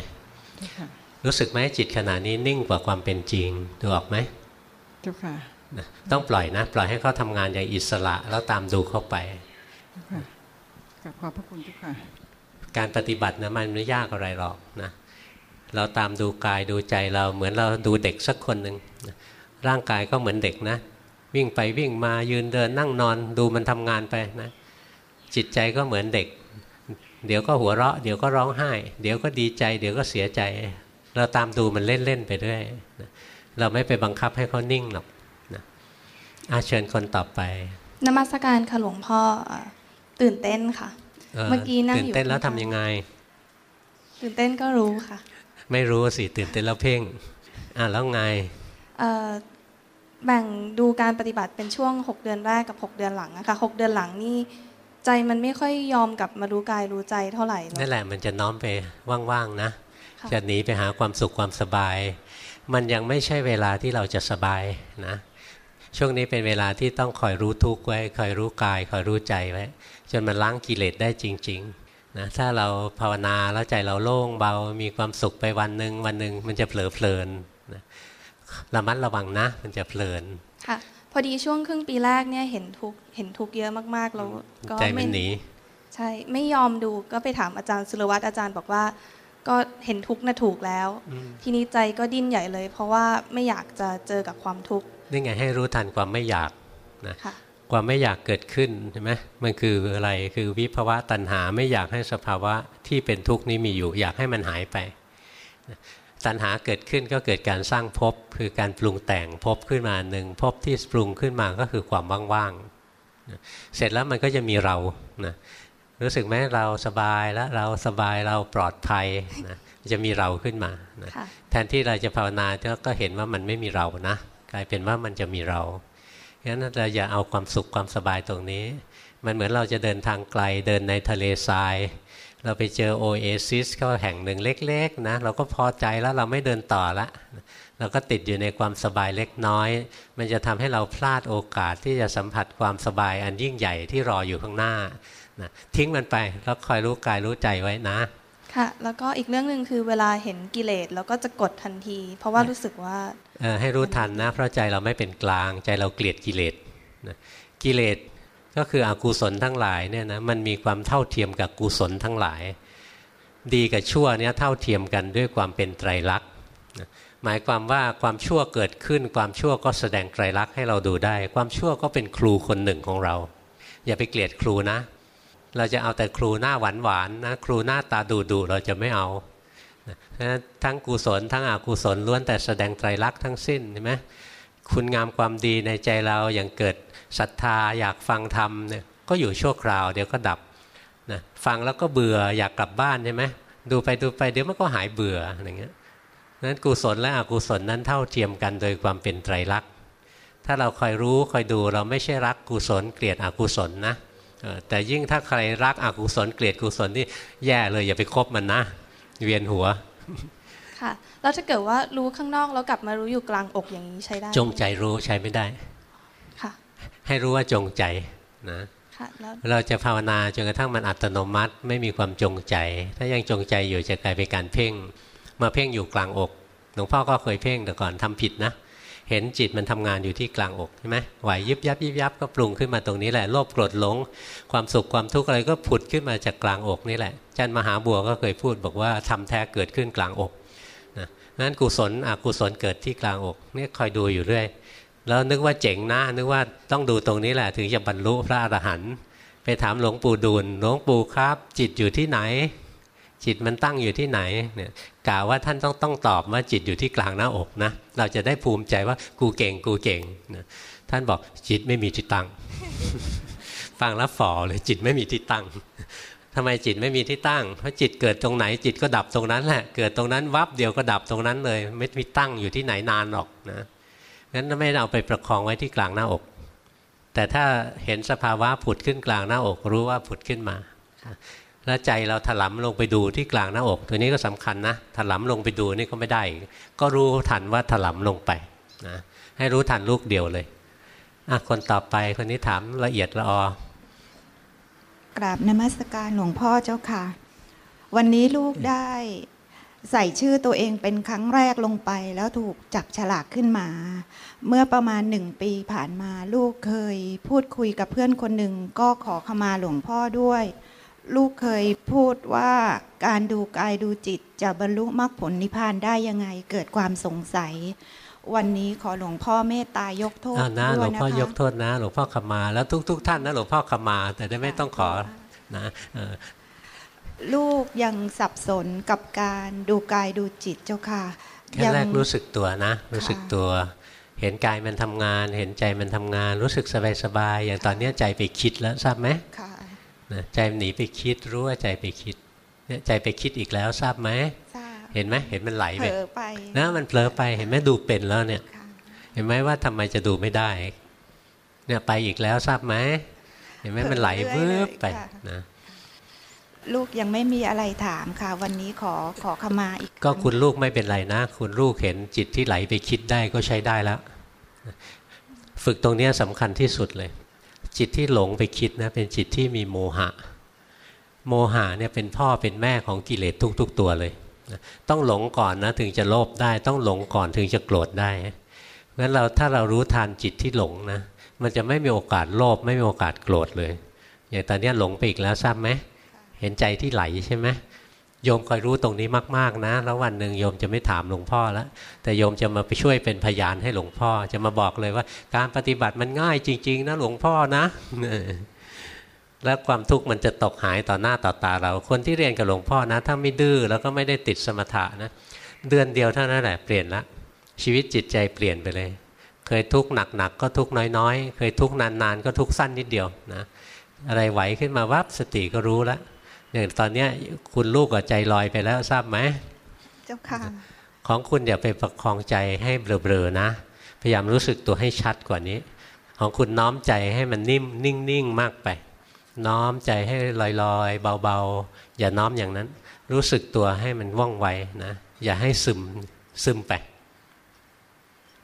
Speaker 1: รู้สึกไหมจิตขณะนี้นิ่งกว่าความเป็นจริงดูออกไหม
Speaker 2: เจ้าค่ะ
Speaker 1: ต้องปล่อยนะ ปล่อยให้เขาทำงานอย่างอิสระแล้วตามดูเข้าไป
Speaker 2: กับขอบพระคุณเจ้าค่ะ
Speaker 1: การปฏิบัตินะมันไม่ยากอะไรหรอกนะเราตามดูกายดูใจเราเหมือนเราดูเด็กสักคนหนึ่งร่างกายก็เหมือนเด็กนะ วิ่งไปวิ่งมายืนเดินนั่งนอนดูมันทำงานไปนะจิตใจก็เหมือนเด็ก เดี๋ยวก็หัวเราะ เดี๋ยวก็ร้องไห้ เดี๋ยวก็ดีใจ เดี๋ยวก็เสียใจ เราตามดูมันเล่น ๆ ไปด้วยนะเราไม่ไปบังคับให้เขานิ่งหรอกนะอาเชิญคนต่อไป
Speaker 3: นมัสการค่ะหลวงพ่อตื่นเต้นค่ะ
Speaker 1: เมื่อกี้นั่งอยู่ตื่นเต้นแล้วทำยังไง
Speaker 3: ตื่นเต้นก็รู้ค่ะ
Speaker 1: ไม่รู้สิตื่นเต้นแล้วเพ่ง อะแล้วไง
Speaker 3: แบ่งดูการปฏิบัติเป็นช่วง 6 เดือนแรกกับ 6 เดือนหลังนะคะ6เดือนหลังนี่ใจมันไม่ค่อยยอมกลับมารู้กายรู้ใจเท่าไหร่
Speaker 1: นั่นแหละมันจะน้อมไปว่างๆนะ จะหนีไปหาความสุขความสบาย มันยังไม่ใช่เวลาที่เราจะสบายนะช่วงนี้เป็นเวลาที่ต้องคอยรู้ทุกข์ไว้คอยรู้กายคอยรู้ใจไว้จนมันล้างกิเลสได้จริงๆนะถ้าเราภาวนาแล้วใจเราโล่งเบา มีความสุขไปวันหนึ่งวันหนึ่งมันจะเผลอเพลินนะระมัดระวังนะ มันจะเพลิน
Speaker 3: ค่ะพอดีช่วงครึ่งปีแรกเนี่ยเห็นทุกเห็นทุกเยอะมากๆแล้ว
Speaker 1: ก็ไม่หนี
Speaker 3: ใช่ไม่ยอมดูก็ไปถามอาจารย์สุรวัตรอาจารย์บอกว่า ก็เห็นทุกน่ะถูกแล้ว ทีนี้ใจก็ดิ้นใหญ่เลย เพราะว่าไม่อยากจะเจอกับความทุกข์
Speaker 1: นี่ไงให้รู้ทันความไม่อยากนะความไม่อยากเกิดขึ้นใช่ไหมมันคืออะไรคือวิภวะตัณหาไม่อยากให้สภาวะที่เป็นทุกข์นี้มีอยู่ อยากให้มันหายไป ตัณหาเกิดขึ้นก็เกิดการสร้างภพคือการปรุงแต่งภพขึ้นมาหนึ่งภพที่ปรุงขึ้นมาก็คือความว่างๆเสร็จแล้วมันก็จะมีเรานะ รู้สึกไหมเราสบายแล้วเราสบายเราปลอดภัยนะจะมีเราขึ้นมานะแทนที่เราจะภาวนาก็เห็นว่ามันไม่มีเรานะ กลายเป็นว่ามันจะมีเราฉะนั้นเราอย่าเอาความสุขความสบายตรงนี้ มันเหมือนเราจะเดินทางไกลเดินในทะเลทราย เราไปเจอโอเอซิสก็แห่งหนึ่งเล็กๆนะเราก็พอใจแล้วเราไม่เดินต่อละเราก็ติดอยู่ในความสบายเล็กน้อย มันจะทำให้เราพลาดโอกาสที่จะสัมผัสความสบายอันยิ่งใหญ่ที่รออยู่ข้างหน้า นะทิ้งมันไปแล้วคอยรู้กายรู้ใจไว้นะ
Speaker 3: ค่ะ แล้วก็อีกเรื่องหนึ่งคือเวลาเห็นกิเลสแล้วก็จะกดทันที เพราะว่ารู้สึกว่า
Speaker 1: ให้รู้ทันนะ เพราะใจเราไม่เป็นกลางใจเราเกลียดกิเลสกิเลสก็คืออกุศลทั้งหลายเนี่ยนะมันมีความเท่าเทียมกับกุศลทั้งหลาย ดีกับชั่วเนี่ยเท่าเทียมกันด้วยความเป็นไตรลักษณ์หมายความว่าความชั่วเกิดขึ้น ความชั่วก็แสดงไตรลักษณ์ให้เราดูได้ ความชั่วก็เป็นครูคนหนึ่งของเรา อย่าไปเกลียดครูนะ เราจะเอาแต่ครูหน้าหวานหวานนะครูหน้าตาดุดุเราจะไม่เอาทั้งกุศลทั้งอกุศลล้วนแต่แสดงไตรลักษณ์ทั้งสิ้นใช่ไหมคุณงามความดีในใจเราอย่างเกิดศรัทธาอยากฟังธรรมเนี่ยก็อยู่ชั่วคราวเดี๋ยวก็ดับนะฟังแล้วก็เบื่ออยากกลับบ้านใช่ไหมดูไปดูไปเดี๋ยวมันก็หายเบื่ออย่างเงี้ยนั้นกุศลและอกุศลนั้นเท่าเทียมกันโดยความเป็นไตรลักษณ์ถ้าเราคอยรู้คอยดูเราไม่ใช่รักกุศลเกลียดอกุศลนะ แต่ยิ่งถ้าใครรักอกุศลเกลียดกุศลนี่แย่เลยอย่าไปคบมันนะ เวียนหัว
Speaker 3: ค่ะแล้วถ้าเกิดว่ารู้ข้างนอกแล้วกลับมารู้อยู่กลางอกอย่างนี้ใช้ได้
Speaker 1: จงใจรู้ใช้ไม่ได้
Speaker 3: ค่ะ
Speaker 1: ให้รู้ว่าจงใจนะเราจะภาวนาจนกระทั่งมันอัตโนมัติไม่มีความจงใจ ถ้ายังจงใจอยู่จะกลายเป็นการเพ่ง มาเพ่งอยู่กลางอกหลวงพ่อก็เคยเพ่งแต่ก่อนทำผิดนะ เห็นจิตมันทำงานอยู่ที่กลางอกใช่ไหมไหวยิบยับยิบยับก็ปรุงขึ้นมาตรงนี้แหละโลภโกรธหลง ความสุขความทุกข์อะไรก็ผุดขึ้นมาจากกลางอกนี่แหละจันมหาบัวก็เคยพูดบอกว่าทำแท้เกิดขึ้นกลางอกนะนั้นกุศลอกุศลเกิดที่กลางอกนี่คอยดูอยู่เรื่อยแล้วนึกว่าเจ๋งนะนึกว่าต้องดูตรงนี้แหละถึงจะบรรลุพระอรหันต์ไปถามหลวงปู่ดูลหลวงปู่ครับ จิตอยู่ที่ไหน จิตมันตั้งอยู่ที่ไหนเนี่ยกล่าวว่าท่านต้องต้องตอบว่าจิตอยู่ที่กลางหน้าอกนะเราจะได้ภูมิใจว่ากูเก่งกูเก่งนะท่านบอกจิตไม่มีที่ตั้ง ฟังแล้วฝ่อเลยจิตไม่มีที่ตั้งทำไมจิตไม่มีที่ตั้ง เพราะจิตเกิดตรงไหนจิตก็ดับตรงนั้นแหละเกิดตรงนั้นวับเดียวก็ดับตรงนั้นเลยไม่มีตั้งอยู่ที่ไหนนานหรอกนะงั้นไม่เอาไปประคองไว้ที่กลางหน้าอก แต่ถ้าเห็นสภาวะผุดขึ้นกลางหน้าอก รู้ว่าผุดขึ้นมา แล้วใจเราถลำลงไปดูที่กลางหน้าอก ตัวนี้ก็สำคัญนะถลำลงไปดูนี่ก็ไม่ได้ ก็รู้ทันว่าถลำลงไปนะให้รู้ทันลูกเดียวเลยอะคนต่อไปคนนี้ถามละเอียดละอ
Speaker 4: อกราบนมัสการหลวงพ่อเจ้าค่ะ วันนี้ลูกได้ใส่ชื่อตัวเองเป็นครั้งแรกลงไป แล้วถูกจับฉลากขึ้นมา เมื่อประมาณหนึ่งปีผ่านมาลูกเคยพูดคุยกับเพื่อนคนหนึ่งก็ขอขมาหลวงพ่อด้วย ลูกเคยพูดว่าการดูกายดูจิตจะบรรลุมรรคผลนิพพานได้ยังไงเกิดความสงสัย วันนี้ขอหลวงพ่อเมตตายกโทษ
Speaker 1: ด้วยนะคะหลวงพ่อยกโทษนะ หลวงพ่อขมาแล้วทุก ๆทท่านนะหลวงพ่อขมา แต่ได้ไม่ต้องขอนะ
Speaker 4: ลูกยังสับสนกับการดูกายดูจิตเจ้าค่ะ
Speaker 1: แค่แรกรู้สึกตัวนะ รู้สึกตัว เห็นกายมันทำงาน เห็นใจมันทำงาน รู้สึกสบายสบายอย่างตอนนี้ใจไปคิดแล้วทราบไหม ใจหนีไปคิดรู้ว่าใจไปคิดเนี่ยใจไปคิดอีกแล้วทราบไหมเห็นไหมเห็นมันไหลไปนะมันเผลอไปเห็นไหมดูเป็นแล้วเนี่ย เห็นไหมว่าทำไมจะดูไม่ได้ เนี่ยไปอีกแล้วทราบไหมเห็นไหมมันไหลเวิบไปนะ
Speaker 4: ลูกยังไม่มีอะไรถามค่ะ วันนี้ขอขอขมาอีก
Speaker 1: ก็คุณลูกไม่เป็นไรนะ คุณลูกเห็นจิตที่ไหลไปคิดได้ก็ใช้ได้แล้ว ฝึกตรงนี้สำคัญที่สุดเลย จิตที่หลงไปคิดนะเป็นจิตที่มีโมหะ โมหะเนี่ยเป็นพ่อเป็นแม่ของกิเลสทุก ๆ ตัวเลยต้องหลงก่อนนะถึงจะโลภได้ต้องหลงก่อนถึงจะโกรธได้งั้นเราถ้าเรารู้ทันจิตที่หลงนะ มันจะไม่มีโอกาสโลภไม่มีโอกาสโกรธเลยอย่างตอนนี้หลงไปอีกแล้วทราบไหมเห็นใจที่ไหลใช่ไหม โยมคอยรู้ตรงนี้มากๆนะ แล้ววันหนึ่งโยมจะไม่ถามหลวงพ่อแล้วแต่โยมจะมาไปช่วยเป็นพยานให้หลวงพ่อ จะมาบอกเลยว่า การปฏิบัติมันง่ายจริง ๆ นะหลวงพ่อนะแล้วความทุกข์มันจะตกหายต่อหน้าต่อตาเรา คนที่เรียนกับหลวงพ่อนะ ถ้าไม่ดื้อแล้วก็ไม่ได้ติดสมถะนะ เดือนเดียวเท่านั้นแหละเปลี่ยนละชีวิตจิตใจเปลี่ยนไปเลย เคยทุกข์หนักๆก็ทุกข์น้อยๆ เคยทุกข์นานๆ ก็ทุกข์สั้นนิดเดียวนะ อะไรไหวขึ้นมาวับสติก็รู้แล้ว อย่างตอนนี้คุณลูกกับใจลอยไปแล้วทราบไหม
Speaker 4: เจ้าค่ะ
Speaker 1: ของคุณอย่าไปประคองใจให้เบลอๆนะ พยายามรู้สึกตัวให้ชัดกว่านี้ ของคุณน้อมใจให้มันนิ่มนิ่งๆมากไป น้อมใจให้ลอยๆ เบาๆ อย่าน้อมอย่างนั้น รู้สึกตัวให้มันว่องไวนะอย่าให้ซึมซึมไป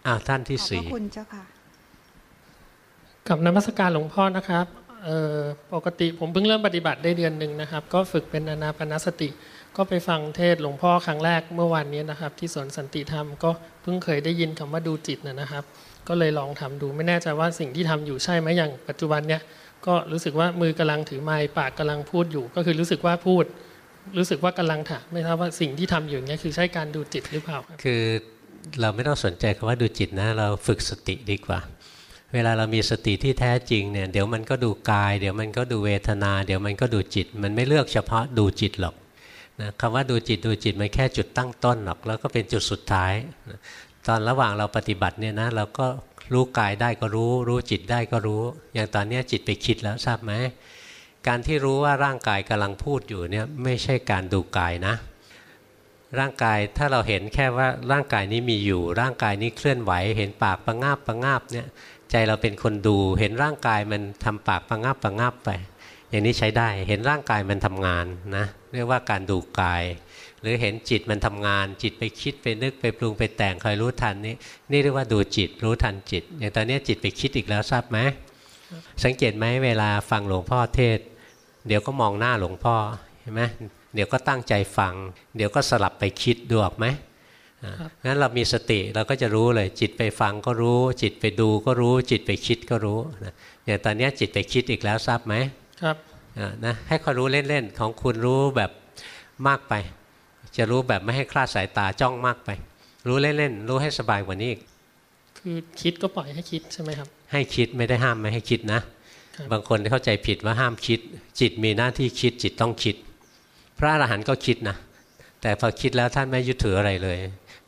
Speaker 1: อ้าวท่านที่สี่ขอบ
Speaker 4: คุณเจ้าค่ะ
Speaker 5: กับนมัสการหลวงพ่อนะครับ ปกติผมเพิ่งเริ่มปฏิบัติได้เดือนหนึ่งนะครับ ก็ฝึกเป็นอนาปนสติ ก็ไปฟังเทศหลวงพ่อครั้งแรกเมื่อวานนี้นะครับ ที่สวนสันติธรรมก็เพิ่งเคยได้ยินคำว่าดูจิตนะครับ ก็เลยลองทำดูไม่แน่ใจว่าสิ่งที่ทำอยู่ใช่ไหมอย่างปัจจุบันเนี้ยก็รู้สึกว่ามือกำลังถือไม้ปากกำลังพูดอยู่ ก็คือรู้สึกว่าพูด รู้สึกว่ากำลังถามไม่ทราบว่าสิ่งที่ทำอยู่เนี่ยคือใช่การดูจิตหรือเปล่า คื
Speaker 1: อเราไม่ต้องสนใจคำว่าดูจิตนะ เราฝึกสติดีกว่า เวลาเรามีสติที่แท้จริงเนี่ยเดี๋ยวมันก็ดูกาย เดี๋ยวมันก็ดูเวทนา เดี๋ยวมันก็ดูจิต มันไม่เลือกเฉพาะดูจิตหรอกนะคำว่าดูจิตดูจิตมันแค่จุดตั้งต้นหรอกแล้วก็เป็นจุดสุดท้ายนะตอนระหว่างเราปฏิบัติเนี่ยนะเราก็รู้กายได้ก็รู้ รู้จิตได้ก็รู้ อย่างตอนนี้จิตไปคิดแล้วทราบไหมการที่รู้ว่าร่างกายกำลังพูดอยู่เนี่ยไม่ใช่การดูกายนะ ร่างกายถ้าเราเห็นแค่ว่าร่างกายนี้มีอยู่ ร่างกายนี้เคลื่อนไหว เห็นปากประงาบประงาบเนี่ย ใจเราเป็นคนดู เห็นร่างกายมันทำปากประงาบประงาบไป อย่างนี้ใช้ได้เห็นร่างกายมันทำงานนะเรียกว่าการดูกาย หรือเห็นจิตมันทำงาน จิตไปคิดไปนึกไปปรุงไปแต่งคอยรู้ทันนี่นี่เรียกว่าดูจิตรู้ทันจิต อย่างตอนนี้จิตไปคิดอีกแล้วทราบไหมสังเกตไหมเวลาฟังหลวงพ่อเทศ เดี๋ยวก็มองหน้าหลวงพ่อเห็นไหมเดี๋ยวก็ตั้งใจฟัง เดี๋ยวก็สลับไปคิดดูออกไหม งั้นเรามีสติเราก็จะรู้เลย จิตไปฟังก็รู้ จิตไปดูก็รู้ จิตไปคิดก็รู้นะอย่างตอนนี้จิตไปคิดอีกแล้วทราบไหม
Speaker 5: ครับ
Speaker 1: อ่านะให้คอยรู้เล่นๆของคุณรู้แบบมากไป จะรู้แบบไม่ให้คลาดสายตาจ้องมากไป รู้เล่นๆรู้ให้สบายกว่านี้อีก
Speaker 5: คือคิดก็ปล่อยให้คิดใช่ไหมครับ
Speaker 1: ให้คิดไม่ได้ห้ามไม่ให้คิดนะ
Speaker 5: ครับ
Speaker 1: บางคนเข้าใจผิดว่าห้ามคิด จิตมีหน้าที่คิดจิตต้องคิด พระอรหันต์ก็คิดนะแต่พอคิดแล้วท่านไม่ยึดถืออะไรเลย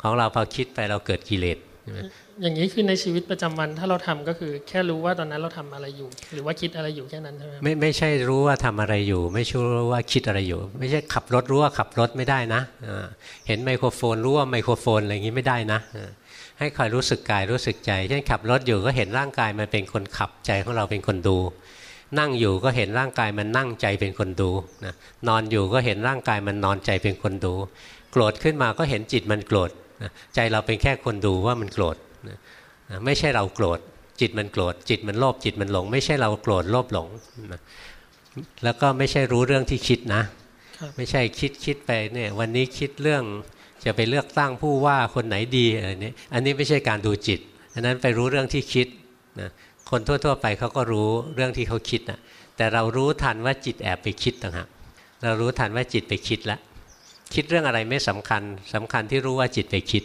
Speaker 1: ของเราพอคิดไปเราเกิดกิเลสใช่ไหม
Speaker 5: อย่างนี้คือในชีวิตประจำวันถ้าเราทำก็คือ แค่รู้ว่าตอนนั้นเราทำอะไรอยู่ หรือว่าคิดอะไรอยู่แค่นั้นใช่ไหมครับ
Speaker 1: ไม่ไม่ใช่รู้ว่าทำอะไรอยู่ ไม่ใช่รู้ว่าคิดอะไรอยู่ ไม่ใช่ขับรถรู้ว่าขับรถไม่ได้นะอ่าเห็นไมโครโฟนรู้ว่าไมโครโฟนอะไรอย่างนี้ไม่ได้นะอ่าให้คอยรู้สึกกายรู้สึกใจเช่นขับรถอยู่ก็เห็นร่างกายมันเป็นคนขับใจของเราเป็นคนดู นั่งอยู่ก็เห็นร่างกายมันนั่งใจเป็นคนดูนะนอนอยู่ก็เห็นร่างกายมันนอนใจเป็นคนดู โกรธขึ้นมาก็เห็นจิตมันโกรธนะ ใจเราเป็นแค่คนดูว่ามันโกรธนะนะไม่ใช่เราโกรธจิตมันโกรธจิตมันโลภจิตมันหลง ไม่ใช่เราโกรธโลภหลงนะแล้วก็ไม่ใช่รู้เรื่องที่คิดนะ
Speaker 5: ครับ
Speaker 1: ไม่ใช่คิดคิดไปเนี่ยวันนี้คิดเรื่องจะไปเลือกตั้งผู้ว่าคนไหนดีอะไรนี้อันนี้ไม่ใช่การดูจิตอันนั้นไปรู้เรื่องที่คิดนะคนทั่ว ๆ ไปเขาก็รู้เรื่องที่เขาคิดนะแต่เรารู้ทันว่าจิตแอบไปคิดต่างหากเรารู้ทันว่าจิตไปคิดแล้ว คิดเรื่องอะไรไม่สำคัญสำคัญที่รู้ว่าจิตไปคิด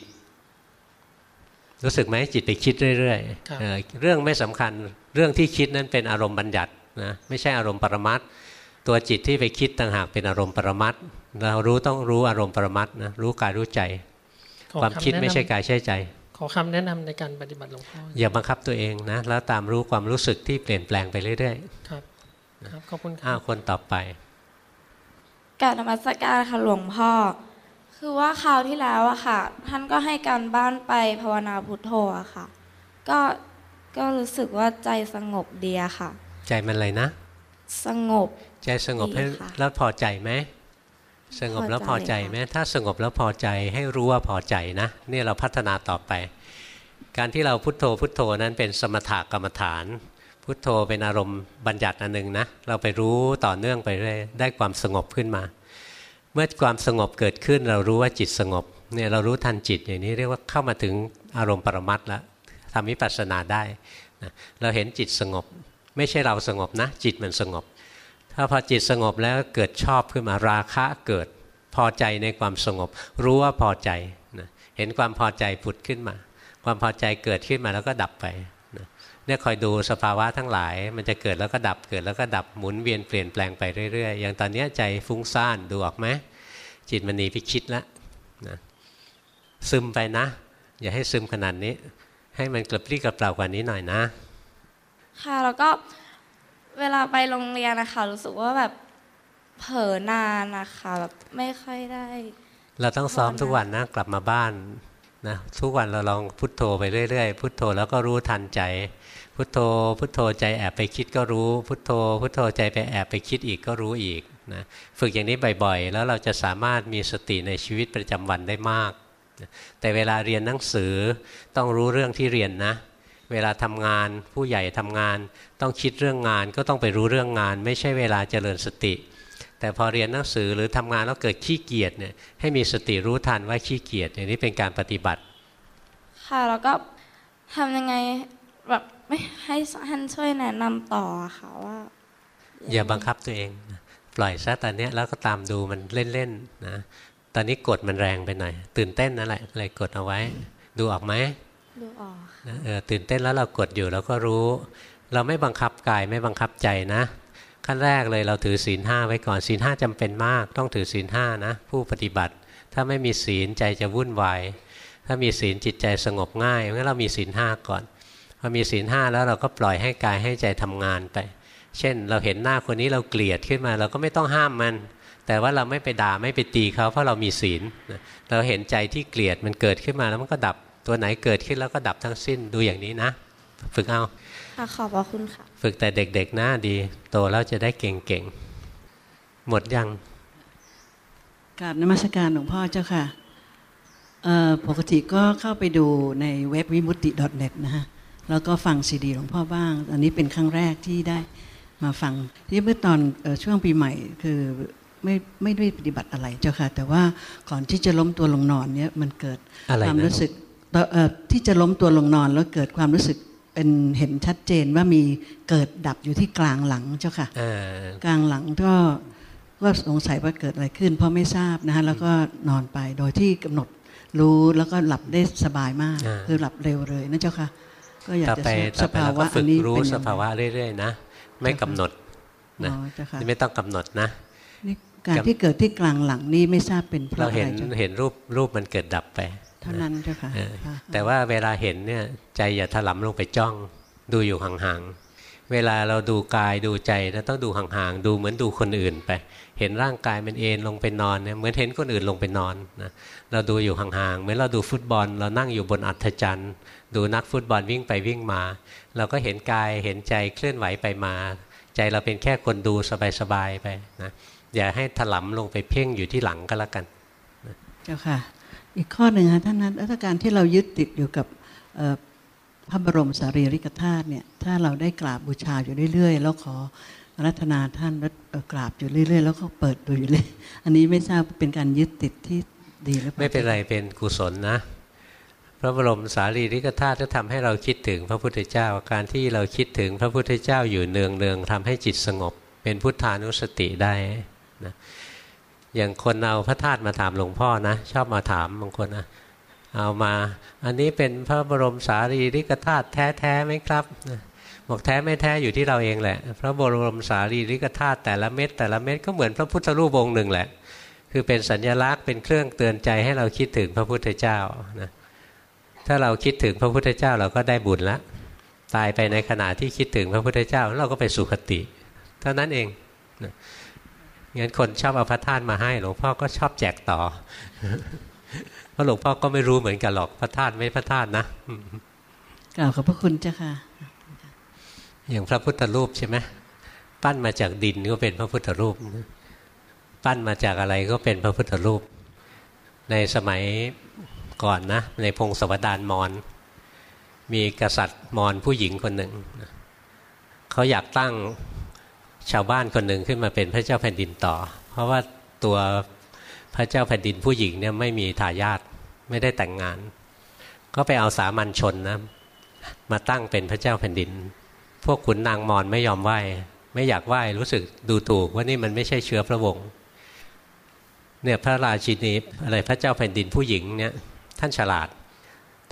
Speaker 1: รู้สึกไหมจิตไปคิดเรื่อย
Speaker 5: ครับ
Speaker 1: ๆเออเรื่องไม่สำคัญเรื่องที่คิดนั้นเป็นอารมณ์บัญญัตินะไม่ใช่อารมณ์ปรมัตถ์ตัวจิตที่ไปคิดต่างหากเป็นอารมณ์ปรมัตถ์เรารู้ต้องรู้อารมณ์ปรมัตถ์นะรู้กายรู้ใจ
Speaker 5: ขอ
Speaker 1: ความคิด
Speaker 5: แนะนำ
Speaker 1: ไม่ใช่กายใช่ใจ
Speaker 5: ขอคำแนะนำในการปฏิบัติหลวงพ่อ
Speaker 1: อย่าบังคับตัวเองนะแล้วตามรู้ความรู้สึกที่เปลี่ยนแปลงไปเรื่อย
Speaker 5: ครับครับขอบคุณค
Speaker 1: ๆอ้า
Speaker 5: รั
Speaker 1: ว
Speaker 5: บ
Speaker 1: คนต่อไป
Speaker 6: กรารนมัสการค่ะหลวงพ่อ คือว่าคราวที่แล้วอะค่ะ ท่านก็ให้การบ้านไปภาวนาพุทโธอะค่ะ ก็ก็รู้สึกว่าใจสงบดีอะค่ะ
Speaker 1: ใจมันอะไรนะ
Speaker 6: สงบ
Speaker 1: ใจสงบให้
Speaker 6: ดีค่ะ
Speaker 1: แล้วพอใจไหมสงบแล้วพอใจไหมถ้าสงบแล้วพอใจให้รู้ว่าพอใจนะนี่เราพัฒนาต่อไป การที่เราพุทโธพุทโธนั้นเป็นสมถกรรมฐาน พุทโธเป็นอารมณ์บัญญัติอันหนึ่งนะเราไปรู้ต่อเนื่องไปเรื่อยได้ความสงบขึ้นมา เมื่อความสงบเกิดขึ้นเรารู้ว่าจิตสงบเนี่ยเรารู้ทันจิตอย่างนี้เรียกว่าเข้ามาถึงอารมณ์ปรมัตถ์แล้วทำวิปัสสนาได้นะเราเห็นจิตสงบ ไม่ใช่เราสงบนะ จิตมันสงบ ถ้าพอจิตสงบแล้วเกิดชอบขึ้นมาราคะเกิดพอใจในความสงบ รู้ว่าพอใจนะเห็นความพอใจผุดขึ้นมา ความพอใจเกิดขึ้นมาแล้วก็ดับไป เนี่ยคอยดูสภาวะทั้งหลาย มันจะเกิดแล้วก็ดับเกิดแล้วก็ดับหมุนเวียนเปลี่ยนแปลงไปเรื่อยๆอย่างตอนเนี้ยใจฟุ้งซ่านดูออกไหมจิตมันหนีไปคิดแล้วนะซึมไปนะ อย่าให้ซึมขนาดนี้ ให้มันกระปรี้กระเปร่ากว่านี้หน่อยนะ
Speaker 6: ค่ะแล้วก็เวลาไปโรงเรียนนะคะรู้สึกว่าแบบเผลอนานนะคะแบบไม่ค่อยได้
Speaker 1: เราต้องซ้อมทุกวันนะกลับมาบ้านนะทุกวันเราลองพุทโธไปเรื่อยๆ พุทโธแล้วก็รู้ทันใจ พุทโธ พุทโธใจแอบไปคิดก็รู้ พุทโธ พุทโธใจไปแอบไปคิดอีกก็รู้อีกนะฝึกอย่างนี้บ่อยๆ แล้วเราจะสามารถมีสติในชีวิตประจำวันได้มาก แต่เวลาเรียนหนังสือต้องรู้เรื่องที่เรียนนะ เวลาทำงานผู้ใหญ่ทำงาน ต้องคิดเรื่องงานก็ต้องไปรู้เรื่องงาน ไม่ใช่เวลาเจริญสติ แต่พอเรียนหนังสือหรือทำงานแล้วเกิดขี้เกียจเนี่ยให้มีสติรู้ทันว่าขี้เกียจอย่างนี้เป็นการปฏิบัติ
Speaker 6: ค่ะแล้วก็ทำยังไงแบบ ไม่ให้ท่านช่วยแนะนำต่อค่ะว่า
Speaker 1: อย่าบังคับตัวเองนะปล่อยซะตอนเนี้ยแล้วก็ตามดูมันเล่นๆนะตอนนี้กดมันแรงไปหน่อย ตื่นเต้นนั่นแหละเลยกดเอาไว้ ดูออกไหม
Speaker 6: ดูออก
Speaker 1: นะเออตื่นเต้นแล้วเรากดอยู่เราก็รู้ เราไม่บังคับกายไม่บังคับใจนะขั้นแรกเลยเราถือศีลห้าไว้ก่อนศีลห้าจำเป็นมาก ต้องถือศีลห้านะ ผู้ปฏิบัติ ถ้าไม่มีศีลใจจะวุ่นวายถ้ามีศีลจิตใจสงบง่ายงั้นเรามีศีลห้าก่อน พอมีศีลห้าแล้วเราก็ปล่อยให้กายให้ใจทำงานไป เช่น เราเห็นหน้าคนนี้เราเกลียดขึ้นมา เราก็ไม่ต้องห้ามมัน แต่ว่าเราไม่ไปด่าไม่ไปตีเขาเพราะเรามีศีลเราเห็นใจที่เกลียดมันเกิดขึ้นมาแล้วมันก็ดับตัวไหนเกิดขึ้นแล้วก็ดับทั้งสิ้นดูอย่างนี้นะ ฝึกเอา
Speaker 6: ค่ะขอบพระคุณค่ะ
Speaker 1: ฝึกแต่เด็กๆนะดี โตแล้วจะได้เก่งๆ หมดยัง
Speaker 7: กราบนมัสการหลวงพ่อเจ้าค่ะเอ่อปกติก็เข้าไปดูในเว็บวิมุตติ .net นะฮะ แล้วก็ฟังซีดีหลวงพ่อบ้าง อันนี้เป็นครั้งแรกที่ได้มาฟังที่เมื่อตอนเออช่วงปีใหม่คือไม่ไม่ได้ปฏิบัติอะไรเจ้าค่ะ แต่ว่าก่อนที่จะล้มตัวลงนอนเนี่ยมันเกิด
Speaker 1: อะไร
Speaker 7: ความ
Speaker 1: นะ
Speaker 7: รู้สึกเอ่อที่จะล้มตัวลงนอนแล้วเกิดความรู้สึกเป็นเห็นชัดเจนว่ามีเกิดดับอยู่ที่กลางหลังเจ้าค่ะ
Speaker 1: เออก
Speaker 7: ลางหลังก็ก็สงสัยว่าเกิดอะไรขึ้น เพราะไม่ทราบนะฮะแล้วก็นอนไปโดยที่กำหนดรู้แล้วก็หลับได้สบายมาก คือหลับเร็วเลยนะเจ้าค่ะ ก็อยาก
Speaker 1: ต่อ
Speaker 7: จะ
Speaker 1: ไป
Speaker 7: ทราบ
Speaker 1: ต่
Speaker 7: ส
Speaker 1: อไป
Speaker 7: ภา
Speaker 1: เรา
Speaker 7: วะ
Speaker 1: ก็
Speaker 7: อั
Speaker 1: ฝึ
Speaker 7: น
Speaker 1: ก
Speaker 7: นี้
Speaker 1: รู้
Speaker 7: เป็น
Speaker 1: ส
Speaker 7: ยังไง
Speaker 1: ภาวะเรื่อยๆนะไม่กำหนด
Speaker 7: อ๋
Speaker 1: นะ
Speaker 7: อเจ้าค่ะ
Speaker 1: ไม่ต้องกำหนดนะ
Speaker 7: นี่การที่เกิดที่กลางหลังนี่ไม่ทราบเป็นเพ
Speaker 1: เรา
Speaker 7: ราะอะ
Speaker 1: เห็
Speaker 7: ไร
Speaker 1: น
Speaker 7: เจ้าค่ะ
Speaker 1: เห็นรูปรูปมันเกิดดับไป
Speaker 7: เท่านั้นเจ้าค่ะ
Speaker 1: เออ
Speaker 7: ค่ะ
Speaker 1: แต่ว่าเวลาเห็นเนี่ยใจอย่าถลำลงไปจ้อง ดูอยู่ห่างๆ เวลาเราดูกายดูใจนะต้องดูห่างๆ ดูเหมือนดูคนอื่นไป เห็นร่างกายมันเอนลงไปนอนเนี่ยเหมือนเห็นคนอื่นลงไปนอนนะเราดูอยู่ห่างๆ เหมือนเราดูฟุตบอล เรานั่งอยู่บนอัฐจันทร์ ดูนักฟุตบอลวิ่งไปวิ่งมา เราก็เห็นกายเห็นใจเคลื่อนไหวไปมา ใจเราเป็นแค่คนดูสบายๆไปนะอย่าให้ถลำลงไปเพ่งอยู่ที่หลังก็แล้วกัน
Speaker 7: เจ้าค่ะ อีกข้อหนึ่งค่ะท่านนั้นถ้าการที่เรายึดติดอยู่กับ พระบรมสารีริกธาตุเนี่ยถ้าเราได้กราบบูชาอยู่เรื่อยๆ แล้วขอรัตนาท่านแล้วเอ่อกราบอยู่เรื่อยๆ แล้วก็เปิดดูอยู่เลยอันนี้ไม่ทราบเป็นการยึดติดที่ดีหรือเปล่า
Speaker 1: ไม่เป็นไรเป็นกุศลนะพระบรมสารีริกธาตุจะทำให้เราคิดถึงพระพุทธเจ้า การที่เราคิดถึงพระพุทธเจ้าอยู่เนืองเนืองๆทำให้จิตสงบ เป็นพุทธานุสติได้นะอย่างคนเอาพระธาตุมาถามหลวงพ่อนะ ชอบมาถามบางคนนะ เอามา อันนี้เป็นพระบรมสารีริกธาตุแท้ๆไหมครับบอกแท้ไม่แท้อยู่ที่เราเองแหละ พระบรมสารีริกธาตุแต่ละเม็ดแต่ละเม็ดก็เหมือนพระพุทธรูปองค์หนึ่งแหละ คือเป็นสัญญลักษณ์เป็นเครื่องเตือนใจให้เราคิดถึงพระพุทธเจ้านะถ้าเราคิดถึงพระพุทธเจ้าเราก็ได้บุญละตายไปในขณะที่คิดถึงพระพุทธเจ้าเราก็ไปสุคติ เท่านั้นเองนะงั้นคนชอบเอาพระธาตุมาให้หลวงพ่อก็ชอบแจกต่อ เพราะหลวงพ่อก็ไม่รู้เหมือนกันหรอกพระธาตุไม่พระธาตุนะอืม
Speaker 7: กล่าวขอบพระคุณเจ้าค่ะ
Speaker 1: อย่างพระพุทธรูปใช่ไหมปั้นมาจากดินก็เป็นพระพุทธรูป ปั้นมาจากอะไรก็เป็นพระพุทธรูป ในสมัยก่อนนะ ในพงศาวดารมอญมีกษัตริย์มอญผู้หญิงคนหนึ่ง เขาอยากตั้งชาวบ้านคนหนึ่งขึ้นมาเป็นพระเจ้าแผ่นดินต่อ เพราะว่าตัว พระเจ้าแผ่นดินผู้หญิงเนี่ยไม่มีทายาทไม่ได้แต่งงาน ก็ไปเอาสามัญชนนะมาตั้งเป็นพระเจ้าแผ่นดิน พวกขุนนางมอญไม่ยอมไหว้ไม่อยากไหว้รู้สึกดูถูกว่านี่มันไม่ใช่เชื้อพระวงศ์เนี่ยพระราชินีอะไรพระเจ้าแผ่นดินผู้หญิงเนี่ยท่านฉลาด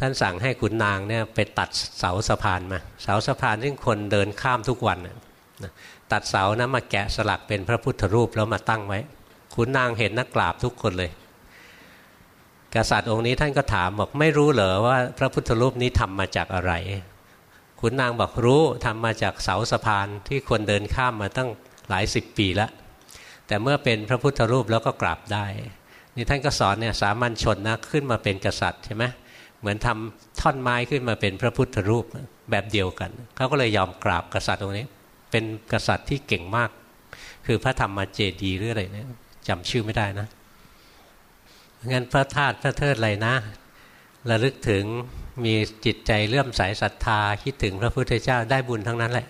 Speaker 1: ท่านสั่งให้ขุนนางเนี่ยไปตัดเสาสะพานมา เสาสะพานซึ่งคนเดินข้ามทุกวันตัดเสานะมาแกะสลักเป็นพระพุทธรูปแล้วมาตั้งไว้ ขุนนางเห็นนักกราบทุกคนเลย กษัตริย์องค์นี้ท่านก็ถามบอกไม่รู้เหรอว่าพระพุทธรูปนี้ทำมาจากอะไร ขุนนางบอกรู้ทำมาจากเสาสะพานที่คนเดินข้ามมาตั้งหลายสิบปีแล้วแต่เมื่อเป็นพระพุทธรูปแล้วก็กราบได้นี่ท่านก็สอนเนี่ยสามัญชนนะขึ้นมาเป็นกษัตริย์ใช่ไหมเหมือนทำท่อนไม้ขึ้นมาเป็นพระพุทธรูปแบบเดียวกันเขาก็เลยยอมกราบกษัตริย์องค์นี้ เป็นกษัตริย์ที่เก่งมาก คือพระธรรมเจดีหรืออะไรเนี่ย จำชื่อไม่ได้นะงั้นพระธาตุพระเทิดอะไรนะระลึกถึงมีจิตใจเลื่อมใสศรัทธาคิดถึงพระพุทธเจ้าได้บุญทั้งนั้นแหละ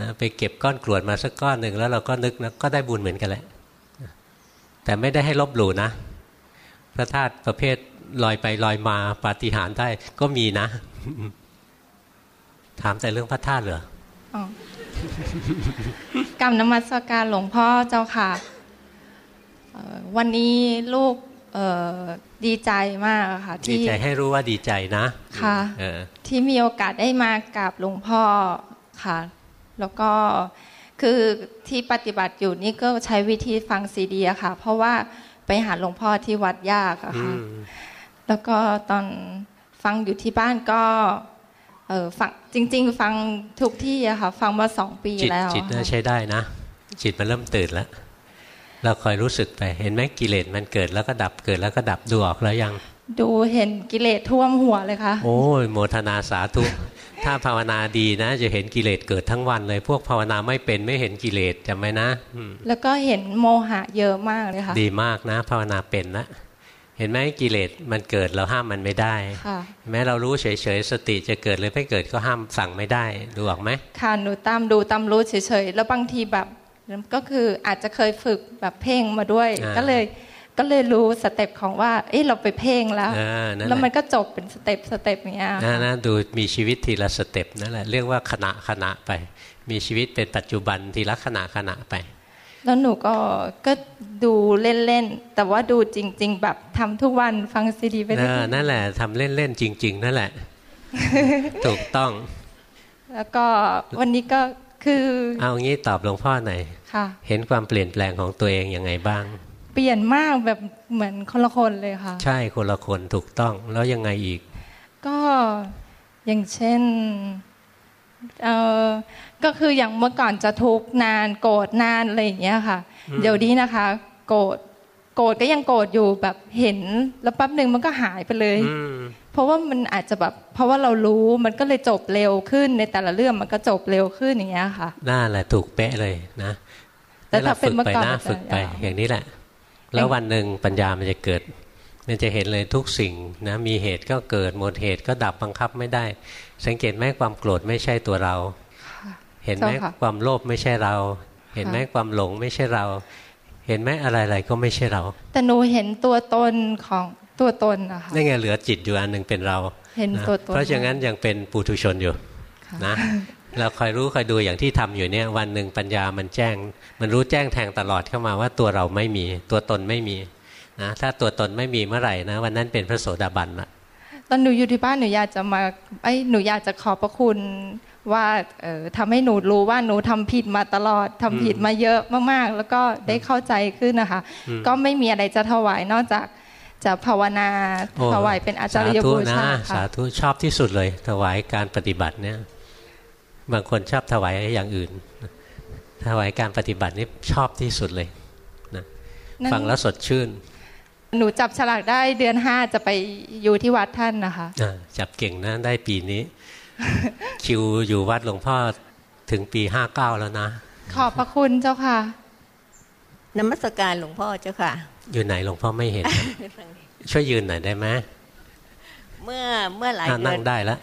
Speaker 1: นะไปเก็บก้อนกรวดมาสักก้อนหนึ่งแล้วเราก็นึกนะก็ได้บุญเหมือนกันแหละ แต่ไม่ได้ให้ลบหลู่นะ พระธาตุประเภทลอยไปลอยมาปาฏิหาริย์ได้ก็มีนะ ถามแต่เรื่องพระธาตุเหรอ
Speaker 8: กรรมนมัสการหลวงพ่อเจ้าค่ะ วันนี้ลูกเอ่อดีใจมากค่ะ
Speaker 1: ดี
Speaker 8: ที่
Speaker 1: ใจให้รู้ว่าดีใจนะ
Speaker 8: ค่ะ
Speaker 1: เออ
Speaker 8: ที่มีโอกาสได้มากับหลวงพ่อค่ะ แล้วก็คือที่ปฏิบัติอยู่นี่ก็ใช้วิธีฟังซีดีอะค่ะ เพราะว่าไปหาหลวงพ่อที่วัดยากอะ
Speaker 1: อื
Speaker 8: ค่ะ
Speaker 1: ม
Speaker 8: แล้วก็ตอนฟังอยู่ที่บ้านก็เออฟังจริง ๆ ฟังทุกที่อะค่ะ ฟังมาสองปี
Speaker 1: จิต
Speaker 8: แล้ว
Speaker 1: จิตน่า
Speaker 8: ค่ะ
Speaker 1: ใช้ได้นะ จิตมันเริ่มตื่นแล้ว เราคอยรู้สึกไป เห็นไหมกิเลสมันเกิดแล้วก็ดับเกิดแล้วก็ดับดูออกแล้วยัง
Speaker 8: ดูเห็นกิเลสท่วมหัวเลยค่ะ
Speaker 1: โอ้ยโมทนาสาธุ ถ้าภาวนาดีนะ จะเห็นกิเลสเกิดทั้งวันเลย พวกภาวนาไม่เป็นไม่เห็นกิเลสจำไหมนะอืม
Speaker 8: แล้วก็เห็นโมหะเยอะมากเลยค่ะ
Speaker 1: ดีมากนะ ภาวนาเป็นนะเห็นไหมกิเลสมันเกิดเราห้ามมันไม่ได้
Speaker 8: ค่ะ
Speaker 1: แม้เรารู้เฉยๆสติจะเกิดหรือไม่เกิดก็ห้ามสั่งไม่ได้ดูออกไหม
Speaker 8: ค่ะหนูตามดูตามรู้เฉยๆแล้วบางทีแบบ ก็คืออาจจะเคยฝึกแบบเพ่งมาด้วย
Speaker 1: อ่า
Speaker 8: ก็เลยก็เลยรู้ step ของว่า เอ้เราไปเพ่งแล้ว
Speaker 1: เออนั่นแหละ
Speaker 8: แล้วมันก็จบเป็น step step อย่างเงี้ย
Speaker 1: นะ
Speaker 8: ค่ะ
Speaker 1: นะดูมีชีวิตทีละ step นั่นแหละเรียกว่าขณะขณะไป มีชีวิตเป็นปัจจุบันทีละขณะขณะไป
Speaker 8: แล้วหนูก็ก็ดูเล่นๆ แต่ว่าดูจริง ๆ แบบทำทุกวันฟังซีดีไป
Speaker 1: เอ
Speaker 8: เรื่
Speaker 1: อ
Speaker 8: อย
Speaker 1: นั่นแหละทำเล่นๆจริง ๆ นั่นแหละ ถูกต้อง
Speaker 8: ๆแล้วก็วันนี้ก็ คือ
Speaker 1: เอางี้ตอบหลวงพ่อหน่อย
Speaker 8: ค่ะ
Speaker 1: เห็นความเปลี่ยนแปลงของตัวเองยังไงบ้าง
Speaker 8: เปลี่ยนมากแบบเหมือนคนละคนเลยค่ะ
Speaker 1: ใช่คนละคนถูกต้องแล้วยังไงอีก
Speaker 8: ก็อย่างเช่นเออก็คืออย่างเมื่อก่อนจะทุกข์นานโกรธนานอะไรอย่างเงี้ยค่ะ
Speaker 1: อืม
Speaker 8: เดี๋ยวนี้นะคะ โกรธ โกรธก็ยังโกรธอยู่แบบเห็นแล้วแป๊บหนึ่งมันก็หายไปเลย
Speaker 1: อืม
Speaker 8: เพราะว่ามันอาจจะแบบเพราะว่าเรารู้มันก็เลยจบเร็วขึ้นในแต่ละเรื่องมันก็จบเร็วขึ้นอย่างเงี้ยค่ะ
Speaker 1: น่าแหละถูกเป๊ะเลยนะ
Speaker 8: แต่ถ้า
Speaker 1: เราฝึก
Speaker 8: เป็นเมื่อ
Speaker 1: ไป
Speaker 8: ก่อน
Speaker 1: นะ
Speaker 8: อาจจะ
Speaker 1: ฝึกไป
Speaker 8: ยาว
Speaker 1: อย่างนี้แหละ แล้ววันหนึ่งปัญญามันจะเกิด มันจะเห็นเลยทุกสิ่งนะมีเหตุก็เกิดหมดเหตุก็ดับบังคับไม่ได้ สังเกตไหมความโกรธไม่ใช่ตัวเรา เห็นไหม
Speaker 8: เจ้าค่ะ
Speaker 1: ความโลภไม่ใช่เรา เห็นไหมความหลงไม่ใช่เรา เห็นไหมอะไรๆก็ไม่ใช่เรา
Speaker 8: แต่หนูเห็นตัวตนของตัวตนนะคะ
Speaker 1: นี่ไงเหลือจิตอยู่อันหนึ่งเป็นเรา
Speaker 8: เห็น
Speaker 1: นะ
Speaker 8: ตัวตน
Speaker 1: เพราะฉะนั้นยังเป็นปุถุชนอยู่
Speaker 8: ค่ะ
Speaker 1: นะเราคอยรู้คอยดูอย่างที่ทำอยู่เนี่ยวันหนึ่งปัญญามันแจ้ง มันรู้แจ้งแทงตลอดเข้ามาว่าตัวเราไม่มีตัวตนไม่มีนะถ้าตัวตนไม่มีเมื่อไหร่นะวันนั้นเป็นพระโสดาบันละ
Speaker 8: ตอนหนูอยู่ที่บ้านหนูอยากจะมาไอ้ยหนูอยากจะขอบพระคุณ ว่าเอ่อทำให้หนูรู้ว่าหนูทำผิดมาตลอดทำผิดมาเยอะมากๆ แล้วก็ได้เข้าใจขึ้นนะคะ
Speaker 1: อืม
Speaker 8: ก็ไม่มีอะไรจะถวายนอกจากจะภาวนา
Speaker 1: โอ้
Speaker 8: ถวายเป็นอาจารย์
Speaker 1: สธุ
Speaker 8: บู
Speaker 1: นะ
Speaker 8: ชา
Speaker 1: สา
Speaker 8: ค่ะ
Speaker 1: ธุชอบที่สุดเลย ถวายการปฏิบัติเนี่ยบางคนชอบถวายอย่างอื่น ถวายการปฏิบัตินี่ชอบที่สุดเลยนะ
Speaker 8: นั่น
Speaker 1: ฟังแล้วสดชื่น
Speaker 8: หนูจับฉลากได้เดือนห้าจะไปอยู่ที่วัดท่านนะคะ
Speaker 1: อ่าจับเก่งนะได้ปีนี้ คิวอยู่วัดหลวงพ่อถึงปีห้าเก้าแล้วนะ
Speaker 8: ขอบพระคุณเจ้าค่ะ
Speaker 9: นมัสการหลวงพ่อเจ้าค่ะ
Speaker 1: อยู่ไหนหลวงพ่อไม่เห็น ช่วยยืนหน่อยได้ไหม
Speaker 9: เมื่อเมื่อหลาย
Speaker 1: อะ
Speaker 9: เดื
Speaker 1: นั่
Speaker 9: อน
Speaker 1: งได้แล้ว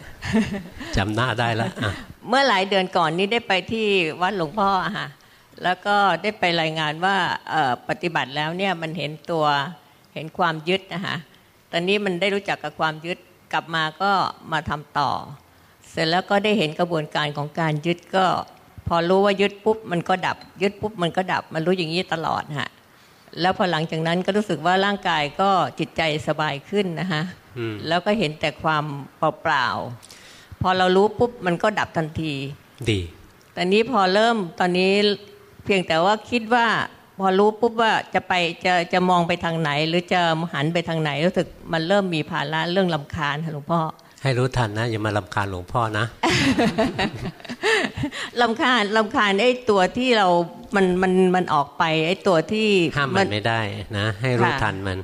Speaker 1: จำหน้าได้แล้วอะ
Speaker 9: เมื่อหลายเดือนก่อนนี้ได้ไปที่วัดหลวงพ่ออะค่ะแล้วก็ได้ไปรายงานว่าเอ่อปฏิบัติแล้วเนี่ยมันเห็นตัวเห็นความยึดนะคะตอนนี้มันได้รู้จักกับความยึดกลับมาก็มาทำต่อ เสร็จแล้วก็ได้เห็นกระบวนการของการยึดก็ พอรู้ว่ายึดปุ๊บมันก็ดับ ยึดปุ๊บมันก็ดับ มันรู้อย่างนี้ตลอดฮะแล้วพอหลังจากนั้นก็รู้สึกว่าร่างกายก็จิตใจสบายขึ้นนะคะ
Speaker 1: อืม
Speaker 9: แล้วก็เห็นแต่ความเปล่าๆพอเรารู้ปุ๊บมันก็ดับทันที
Speaker 1: ดี
Speaker 9: แต่นี้พอเริ่มตอนนี้เพียงแต่ว่าคิดว่า พอรู้ปุ๊บว่าจะไปจะจะมองไปทางไหน หรือจะหันไปทางไหนรู้สึกมันเริ่มมีภาระเรื่องลำคาญค่ะหลวงพ่อ
Speaker 1: ให้รู้ทันนะ อย่ามาลำคาญหลวงพ่อนะ
Speaker 9: ลำคาญลำคาญไอ้ตัวที่เรา มัน มัน มันออกไป ไอ้ตัวที่
Speaker 1: ห้ามมันไม่ได้นะ ให้รู้
Speaker 9: ค่ะ
Speaker 1: ทันมัน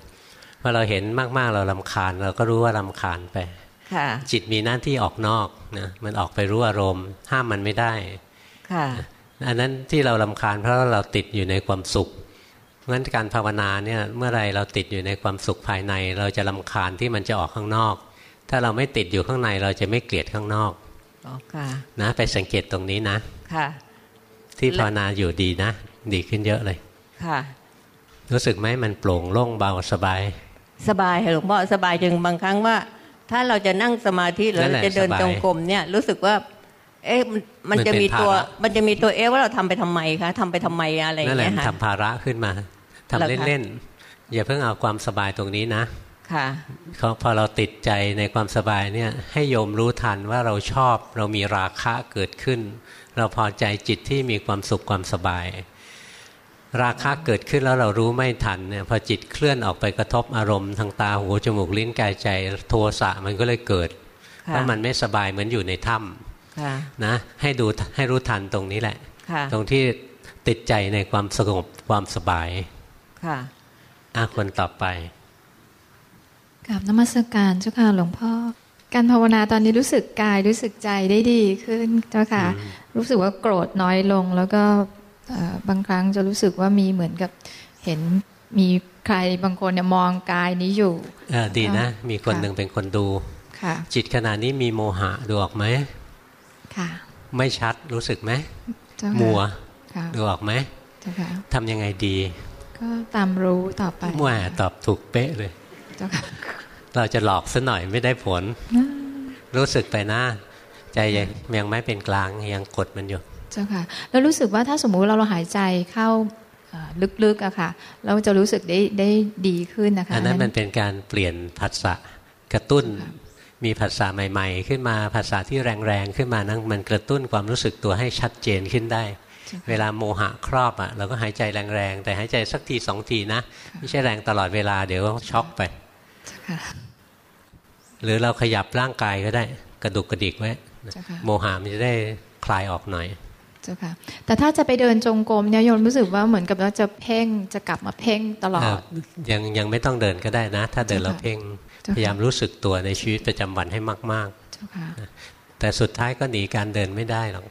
Speaker 1: พอเราเห็นมากๆเราลำคาญ เราก็รู้ว่าลำคาญไป
Speaker 9: ค่ะ
Speaker 1: จิตมีหน้าที่ออกนอกนะมันออกไปรู้อารมณ์ ห้ามมันไม่ได้
Speaker 9: ค่ะ
Speaker 1: อันนั้นที่เราลำคาญเพราะว่าเราติดอยู่ในความสุขงั้นการภาวนาเนี่ยเมื่อไรเราติดอยู่ในความสุขภายใน เราจะลำคาญที่มันจะออกข้างนอก ถ้าเราไม่ติดอยู่ข้างในเราจะไม่เกลียดข้างนอก
Speaker 9: อ๋อค่ะ
Speaker 1: นะไปสังเกตตรงนี้นะ
Speaker 9: ค่ะ
Speaker 1: ที่ภาวนาอยู่ดีนะ ดีขึ้นเยอะเลย
Speaker 9: ค่ะ
Speaker 1: รู้สึกไหมมันโปร่งโล่งเบาสบาย
Speaker 9: สบายค่ะหลวงพ่อสบายจนบางครั้งว่า ถ้าเราจะนั่งสมาธิหรือ
Speaker 1: นั่นแห
Speaker 9: เรา
Speaker 1: ละ
Speaker 9: จะเดิน
Speaker 1: สบาย
Speaker 9: จงกรมเนี่ย รู้สึกว่า เอ๊ะมันมันจะมีตัวมันจะมีตัวเอ๊ะว่าเราทำไปทำไมคะทำไปทำไมอะไรอย่าง
Speaker 1: นั่นแหละ
Speaker 9: เงี้ยค่ะ
Speaker 1: ทำภาระขึ้นมาทำ
Speaker 9: เหรอคะ
Speaker 1: เล่นๆอย่าเพิ่งเอาความสบายตรงนี้นะ
Speaker 9: ค่ะ
Speaker 1: เขาพอเราติดใจในความสบายเนี่ยให้โยมรู้ทันว่าเราชอบเรามีราคะเกิดขึ้น เราพอใจจิตที่มีความสุขความสบาย ราคะเกิดขึ้นแล้วเรารู้ไม่ทันเนี่ยพอจิตเคลื่อนออกไปกระทบอารมณ์ทางตาหูจมูกลิ้นกายใจโทสะมันก็เลยเกิด
Speaker 9: ค่ะ
Speaker 1: เพราะมันไม่สบายเหมือนอยู่ในถ้
Speaker 9: ค่ะำ
Speaker 1: นะให้ดูให้รู้ทันตรงนี้แหละ
Speaker 9: ค่ะ
Speaker 1: ตรงที่ติดใจในความสงบความสบาย
Speaker 9: ค่ะ
Speaker 1: อะคนต่อไป
Speaker 10: กับนมัสการเจ้าค่ะหลวงพ่อ การภาวนาตอนนี้รู้สึกกายรู้สึกใจได้ดีขึ้นเจ้าค่ะ รู้สึกว่าโกรธน้อยลง แล้วก็เอ่อบางครั้งจะรู้สึกว่ามีเหมือนกับเห็นมีใครบางคนเนี่ยมองกายนี้อยู่
Speaker 1: เออดีนะ มีคน
Speaker 10: ค่ะ
Speaker 1: หนึ่งเป็นคนดู
Speaker 10: ค่ะ
Speaker 1: จิตขณะนี้มีโมหะดูออกไหม
Speaker 10: ค่ะ
Speaker 1: ไม่ชัดรู้สึกไหม
Speaker 10: เจ้าค่ะ
Speaker 1: มัว
Speaker 10: ค่ะ
Speaker 1: ดูออกไหม
Speaker 10: เจ้าค่ะ
Speaker 1: ทำยังไงดี
Speaker 10: ก็ตามรู้ต่อไป
Speaker 1: มั่วตอบถูกเป๊ะเลย
Speaker 10: เจ้าค่ะ
Speaker 1: เราจะหลอกซะหน่อยไม่ได้ผล รู้สึกไปนะใจยังยังไม่เป็นกลางยังกดมันอยู่
Speaker 10: เจ้าค่ะ แล้วรู้สึกว่าถ้าสมมุติเราเราหายใจเข้าเอ่อลึกๆอะค่ะ เราจะรู้สึกได้ได้ดีขึ้นนะคะ
Speaker 1: อันนั้นมันเป็นการเปลี่ยนผัสสะกระตุ้นมีผัสสะใหม่ ๆ ขึ้นมาผัสสะที่แรงๆขึ้นมานั้นมันกระตุ้นความรู้สึกตัวให้ชัดเจนขึ้นได้ เวลาโมหะครอบอะเราก็หายใจแรงๆแต่หายใจสักทีสองทีนะ ไม่ใช่แรงตลอดเวลาเดี๋ยวก็ช็อกไป
Speaker 10: เจ้าค่ะ
Speaker 1: หรือเราขยับร่างกายก็ได้ กระดุกกระดิกไว้
Speaker 10: เจ้าค่ะ
Speaker 1: โมหะมันจะได้คลายออกหน่อย
Speaker 10: เจ้าค่ะแต่ถ้าจะไปเดินจงกรมเนี่ยโยมรู้สึกว่าเหมือนกับเราจะเพ่งจะกลับมาเพ่งตลอ
Speaker 1: เอ่
Speaker 10: ด
Speaker 1: อยังยังไม่ต้องเดินก็ได้นะ ถ้าเดิน
Speaker 10: เจ้า
Speaker 1: แล้ว
Speaker 10: ค่ะ
Speaker 1: เพ่ง
Speaker 10: เจ้าค่ะ
Speaker 1: พยายามรู้สึกตัวในชีวิตประจำวันให้มาก
Speaker 10: เจ้าค่ะ
Speaker 1: ๆแต่สุดท้ายก็หนีการเดินไม่ได้หรอก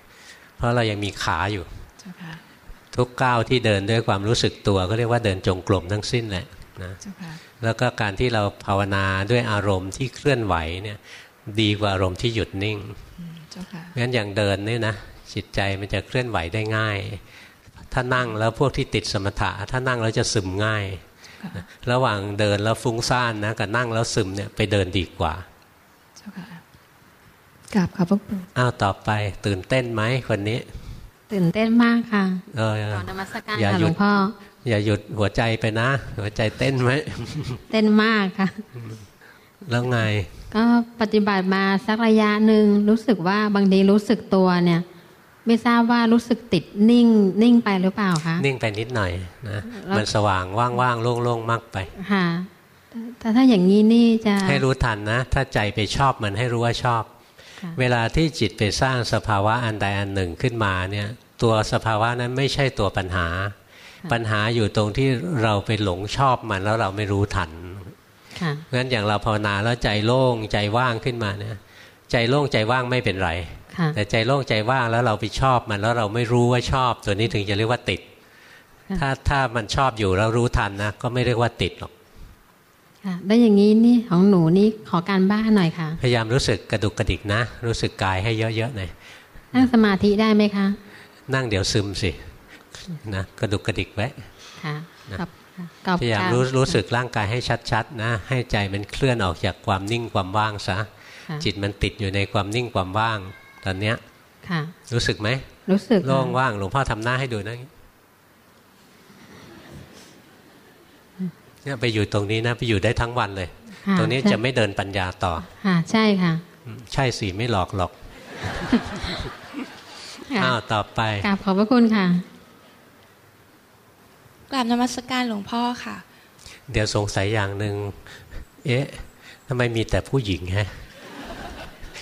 Speaker 1: เพราะเรายังมีขาอยู่
Speaker 10: เจ้าค่ะ
Speaker 1: ทุกก้าวที่เดินด้วยความรู้สึกตัวก็เรียกว่าเดินจงกรมทั้งสิ้นแหละนะ
Speaker 10: เจ้าค่ะ
Speaker 1: แล้วก็การที่เราภาวนาด้วยอารมณ์ที่เคลื่อนไหวเนี่ยดีกว่าอารมณ์ที่หยุดนิ่ง
Speaker 10: เจ้าค่ะ
Speaker 1: งั้นอย่างเดินเนี่ยนะจิตใจมันจะเคลื่อนไหวได้ง่าย ถ้านั่งแล้วพวกที่ติดสมถะ ถ้านั่งแล้วจะซึมง่ายนะระหว่างเดินแล้วฟุ้งซ่านนะกับนั่งแล้วซึมเนี่ยไปเดินดีกว่า
Speaker 10: เจ้าค่ะกราบขอบพระคุณ
Speaker 1: อ้าวต่อไปตื่นเต้นไหมคนนี้
Speaker 11: ตื่นเต้นมากค่ะ
Speaker 1: เออ
Speaker 11: ต่อนมัสการ
Speaker 1: อย่า
Speaker 11: ค่ะ
Speaker 1: ห
Speaker 11: หล
Speaker 1: ยุ
Speaker 11: ว
Speaker 1: ด
Speaker 11: งพ่อ
Speaker 1: อย่าหยุดหัวใจไปนะ หัวใจเต้นไหม
Speaker 11: เต้นมากค่ะ
Speaker 1: แล้วไง
Speaker 11: ก็ปฏิบัติมาสักระยะหนึ่งรู้สึกว่าบางทีรู้สึกตัวเนี่ย ไม่ทราบว่ารู้สึกติดนิ่งนิ่งไปหรือเปล่าคะ
Speaker 1: นิ่งไปนิดหน่อยนะ
Speaker 11: แล้ว
Speaker 1: มันสว่างว่างๆโล่งๆมากไป
Speaker 11: ค่ะแต่ถ้าอย่างนี้นี่จะ
Speaker 1: ให้รู้ทันนะ ถ้าใจไปชอบมันให้รู้ว่าชอบ
Speaker 11: ค่ะ
Speaker 1: เวลาที่จิตไปสร้างสภาวะอันใดอันหนึ่งขึ้นมาเนี่ย ตัวสภาวะนั้นไม่ใช่ตัวปัญหา ปัญหาอยู่ตรงที่เราไปหลงชอบมันแล้วเราไม่รู้ทัน
Speaker 11: ค่ะ
Speaker 1: งั้นอย่างเราภาวนาแล้วใจโล่งใจว่างขึ้นมาเนี่ยใจโล่งใจว่างไม่เป็นไร
Speaker 11: ค่ะ
Speaker 1: แต่ใจโล่งใจว่างแล้วเราไปชอบมันแล้วเราไม่รู้ว่าชอบ ตัวนี้ถึงจะเรียกว่าติด ถ้าถ้ามันชอบอยู่แล้วรู้ทันนะก็ไม่เรียกว่าติดหรอก
Speaker 11: ค่ะแล้วอย่างนี้นี่ของหนูนี่ขอการบ้านหน่อยค่ะ
Speaker 1: พยายามรู้สึกกระดุกกระดิกนะ รู้สึกกายให้เยอะๆหน่อย
Speaker 11: นั่งสมาธิได้ไหมคะ
Speaker 1: นั่งเดี๋ยวซึมสิ นะกระดุกกระดิกไว้
Speaker 11: ค่ะ
Speaker 1: นะ
Speaker 11: กับกับ
Speaker 1: พยายาม
Speaker 11: ก
Speaker 1: รู้รู้สึกร่างกายให้ชัดๆนะให้ใจมันเคลื่อนออกจากความนิ่งความว่างซะ
Speaker 11: ค่ะ
Speaker 1: จิตมันติดอยู่ในความนิ่งความว่าง ตอนเนี้ย
Speaker 11: ค่ะ
Speaker 1: รู้สึกไหม
Speaker 11: รู้สึก
Speaker 1: โล่ง
Speaker 11: ค่ะ
Speaker 1: ว่างหลวงพ่อทำหน้าให้ดูนะเนี่ยไปอยู่ตรงนี้นะไปอยู่ได้ทั้งวันเลย
Speaker 11: ค่ะ
Speaker 1: ตรงนี้
Speaker 11: ใช่
Speaker 1: จะไม่เดินปัญญาต่อ
Speaker 11: ค่ะใช่ค่ะ
Speaker 1: อืมใช่สิไม่หลอกหรอก
Speaker 11: ค่ะ
Speaker 1: อ้าวต่อไป
Speaker 11: กราบขอบพระคุณค่ะ
Speaker 3: ก ราบนมัสการหลวงพ่อค่ะ
Speaker 1: เดี๋ยวสงสัยอย่างหนึ่งเอ๊ะทำไมมีแต่ผู้หญิงฮะ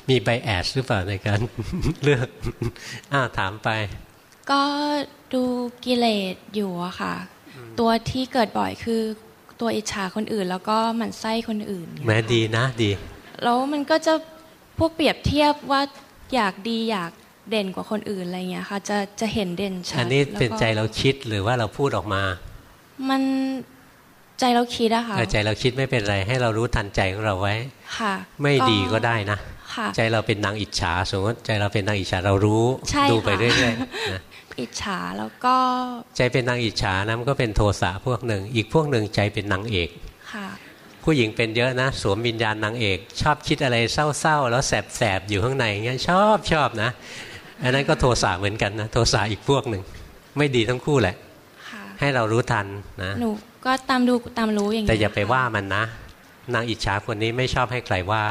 Speaker 1: มีใบแอดหรือเปล่าในการเลือกอ้าวถามไป
Speaker 3: ก็ดูกิเลสอยู่อะค่ะ ตัวที่เกิดบ่อยคือตัวอิจฉาคนอื่น แล้วก็หมั่นไส้คนอื่น
Speaker 1: แม้ดีนะดี
Speaker 3: แล้วมันก็จะพวกเปรียบเทียบว่าอยากดีอยาก เด่นกว่าคนอื่นอะไรเงี้ยค่ะ จะจะเห็นเด่นชัด
Speaker 1: อันนี้
Speaker 3: แล้ว
Speaker 1: เป็น
Speaker 3: ก็
Speaker 1: ใจเราคิดหรือว่าเราพูดออกมา
Speaker 3: มันใจเราคิดอะค่ะ
Speaker 1: เออใจเราคิดไม่เป็นไร ให้เรารู้ทันใจของเราไว้
Speaker 3: ค่ะ
Speaker 1: ไม่ดีก็ได้นะ
Speaker 3: ค่ะ
Speaker 1: ใจเราเป็นนางอิจฉาสมมติใจเราเป็นนางอิจฉาเรารู้
Speaker 3: ใช่
Speaker 1: ดูไป
Speaker 3: ค่ะ
Speaker 1: เรื่อยๆนะ
Speaker 3: อิจฉาแล้วก็
Speaker 1: ใจเป็นนางอิจฉานะมันก็เป็นโทสะพวกหนึ่ง อีกพวกหนึ่งใจเป็นนางเอก
Speaker 3: ค่ะ
Speaker 1: ผู้หญิงเป็นเยอะนะสวมวิญญาณนางเอก ชอบคิดอะไรเศร้าๆ แล้วแสบๆ อยู่ข้างในเงี้ยชอบชอบนะ อันนั้นก็โทสะเหมือนกันนะโทสะอีกพวกหนึ่งไม่ดีทั้งคู่แหละ
Speaker 6: ค่ะ
Speaker 1: ให้เรารู้ทันนะ
Speaker 6: หนูก็ตามดูตามรู้อย่าง
Speaker 1: แต่
Speaker 6: นี้
Speaker 1: อย่าไปว่ามันนะ นางอิจฉาคนนี้ไม่ชอบให้ใครว่า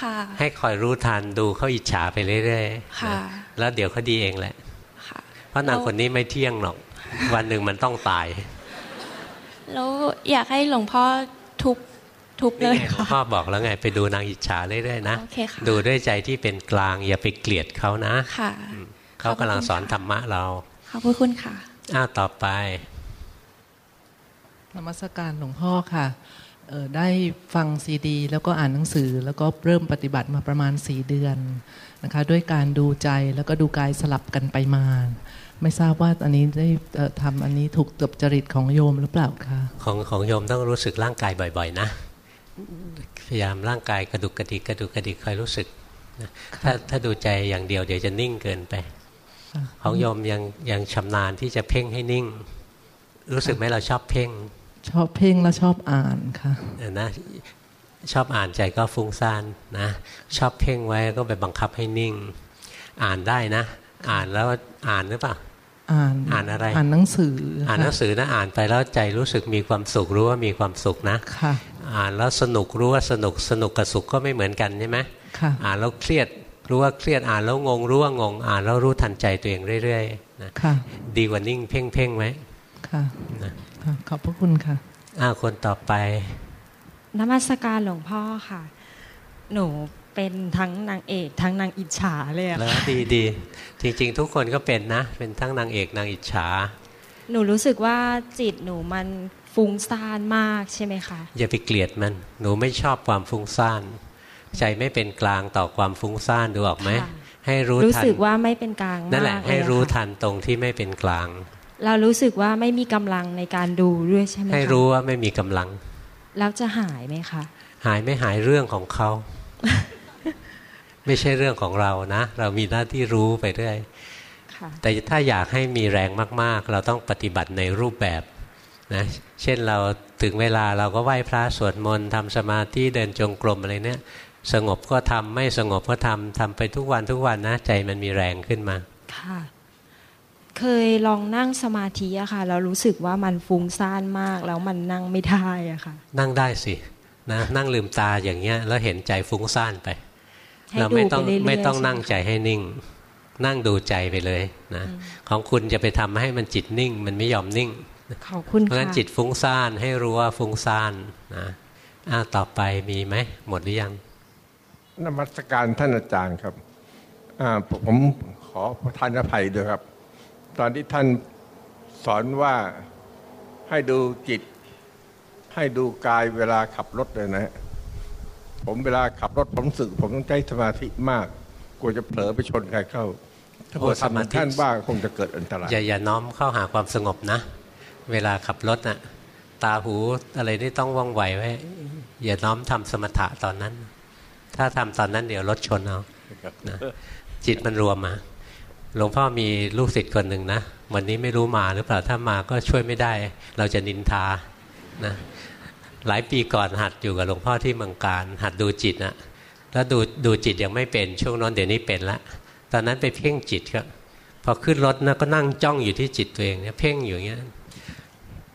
Speaker 6: ค่ะ
Speaker 1: ให้คอยรู้ทันดูเขาอิจฉาไปเรื่อยๆ
Speaker 6: ค่ะ
Speaker 1: นะแล้วเดี๋ยวเขาดีเองแหละ
Speaker 6: ค่ะ
Speaker 1: เพราะนางคนนี้ไม่เที่ยงหรอก วันหนึ่งมันต้องตาย
Speaker 6: แล้วอยากให้หลวงพ่อทุบ ทุบเล
Speaker 1: นี่
Speaker 6: ย
Speaker 1: ไงหลวง
Speaker 6: ค่ะ
Speaker 1: พ่อบอกแล้วไงไปดูนางอิจฉาเรื่อยๆนะ
Speaker 6: โอเคค่ะ
Speaker 1: ดูด้วยใจที่เป็นกลางอย่าไปเกลียดเขานะ
Speaker 6: ค่ะ
Speaker 1: เขากำลังสอนธรรมะเรา
Speaker 6: ขอบพระคุณค่ะ
Speaker 1: อ้าวต่อไป
Speaker 12: นมัสการหลวงพ่อค่ะเอ่อได้ฟังซีดี แล้วก็อ่านหนังสือ แล้วก็เริ่มปฏิบัติมาประมาณ 4 เดือนนะคะด้วยการดูใจแล้วก็ดูกายสลับกันไปมา ไม่ทราบว่าอันนี้ได้เอ่อทำอันนี้ถูกกับจริตของโยมหรือเปล่าคะ
Speaker 1: ของของโยมต้องรู้สึกร่างกายบ่อย ๆ นะ พยายามร่างกายกระดุกกระดิกกระดุกกระดิกคอยรู้สึกนะถ้าถ้าดูใจอย่างเดียวเดี๋ยวจะนิ่งเกินไปของโยมยังยังชำนาญที่จะเพ่งให้นิ่ง รู้สึกไหมเราชอบเพ่ง
Speaker 12: ชอบเพ่งและชอบอ่านค่ะ
Speaker 1: เออนะชอบอ่านใจก็ฟุ้งซ่านนะชอบเพ่งไว้ก็ไปบังคับให้นิ่ง อ่านได้นะ อ่านแล้วอ่านหรือเปล่า
Speaker 12: อ่าน
Speaker 1: อ่านอะไร
Speaker 12: อ่านหนังสือ
Speaker 1: อ่านหนังสือนะอ่านไปแล้วใจรู้สึกมีความสุขรู้ว่ามีความสุขนะ
Speaker 12: ค่ะ
Speaker 1: อ่านแล้วสนุกรู้ว่าสนุกสนุกกับสุขก็ไม่เหมือนกันใช่ไหม
Speaker 12: ค่ะ
Speaker 1: อ่านแล้วเครียดรู้ว่าเครียดอ่านแล้วงงรู้ว่างงอ่านแล้วรู้ทันใจตัวเองเรื่อยๆนะ
Speaker 12: ค่ะ
Speaker 1: ดีกว่านิ่งเพ่งเพ่งไหม
Speaker 12: ค่ะ
Speaker 1: นะ
Speaker 12: ค่ะขอบพระคุณค่ะ
Speaker 1: อ้าวคนต่อไป
Speaker 13: นมัสการหลวงพ่อค่ะ หนู เป็นทั้งนางเอก ทั้งนางอิจฉาเลยอะ
Speaker 1: แล้ว
Speaker 13: ค่ะ
Speaker 1: ดีดีจริง ๆ ทุกคนก็เป็นนะ เป็นทั้งนางเอกนางอิจฉา
Speaker 13: หนูรู้สึกว่าจิตหนูมันฟุ้งซ่านมากใช่ไหมคะ
Speaker 1: อย่าไปเกลียดมัน หนูไม่ชอบความฟุ้งซ่านใจไม่เป็นกลางต่อความฟุ้งซ่านดูออกไหม
Speaker 13: ค่ะ
Speaker 1: ให้รู้
Speaker 13: รู้
Speaker 1: ทัน
Speaker 13: สึกว่าไม่เป็นกลาง
Speaker 1: นั่นแห
Speaker 13: มา
Speaker 1: ละ
Speaker 13: กเลย
Speaker 1: ให้
Speaker 13: อะ
Speaker 1: รู้
Speaker 13: ค่ะ
Speaker 1: ทันตรงที่ไม่เป็นกลาง
Speaker 13: เรารู้สึกว่าไม่มีกำลังในการดูด้วยใช่ไหมคะ
Speaker 1: ให้รู้ว่าไม่มีกำลัง
Speaker 13: แล้วจะหายไหมคะ
Speaker 1: หายไม่หายเรื่องของเขา ไม่ใช่เรื่องของเรานะ เรามีหน้าที่รู้ไปเรื่อย
Speaker 13: ค่ะ
Speaker 1: แต่ถ้าอยากให้มีแรงมาก ๆ เราต้องปฏิบัติในรูปแบบนะเช่นเราถึงเวลาเราก็ไหว้พระสวดมนต์ทำสมาธิเดินจงกรมอะไรเนี่ย สงบก็ทำไม่สงบก็ทำทำไปทุกวันทุกวันนะ ใจมันมีแรงขึ้นมา
Speaker 13: ค่ะเคยลองนั่งสมาธิอะค่ะแล้วรู้สึกว่ามันฟุ้งซ่านมากแล้วมันนั่งไม่ได้อะค่ะ
Speaker 1: นั่งได้สินะนั่งลืมตาอย่างเงี้ยแล้วเห็นใจฟุ้งซ่านไป
Speaker 13: ให้
Speaker 1: เราไม่ต้อง
Speaker 13: ดูไปเรื่อยๆ
Speaker 1: ไม่ต้อง
Speaker 13: ใช่ไหม
Speaker 1: นั่งใจให้นิ่ง นั่งดูใจไปเลยนะของคุณจะไปทำให้มันจิตนิ่ง มันไม่ยอมนิ่ง
Speaker 13: ขอบคุณ
Speaker 1: เพราะฉะนั้น
Speaker 13: ค่ะ
Speaker 1: จิตฟุ้งซ่านให้รู้ว่าฟุ้งซ่านนะอ้าวต่อไปมีไหมหมดหรือยัง
Speaker 14: นมัสการท่านอาจารย์ครับอ่าผมขอประทานอภัยด้วยครับ ตอนที่ท่านสอนว่าให้ดูจิต ให้ดูกายเวลาขับรถเลยนะ ผมเวลาขับรถผมรู้สึกผมต้องใช้สมาธิมาก กลัวจะเผลอไปชนใครเข้า ถ้า
Speaker 1: โอ้
Speaker 14: เผื่อ
Speaker 1: สมา
Speaker 14: ทำ
Speaker 1: ธิ
Speaker 14: ท่านบ้างคงจะเกิดอันตราย
Speaker 1: อย่าอย่าน้อมเข้าหาความสงบนะ เวลาขับรถน่ะตาหูอะไรนี่ต้องว่องไวไว้อย่าน้อมทำสมถะตอนนั้น ถ้าทำตอนนั้นเดี๋ยวรถชนเอานะจิตมันรวมมาหลวงพ่อมีลูกศิษย์คนหนึ่งนะวันนี้ไม่รู้มาหรือเปล่าถ้ามาก็ช่วยไม่ได้ เราจะนินทานะ หลายปีก่อนหัดอยู่กับหลวงพ่อที่มืองการ หัดดูจิตนะแล้วดูดูจิตยังไม่เป็นช่วงนั้นเดี๋ยวนี้เป็นละตอนนั้นไปเพ่งจิตครับพอขึ้นรถนะก็นั่งจ้องอยู่ที่จิตตัวเองเนี่ยเพ่งอยู่เงี้ย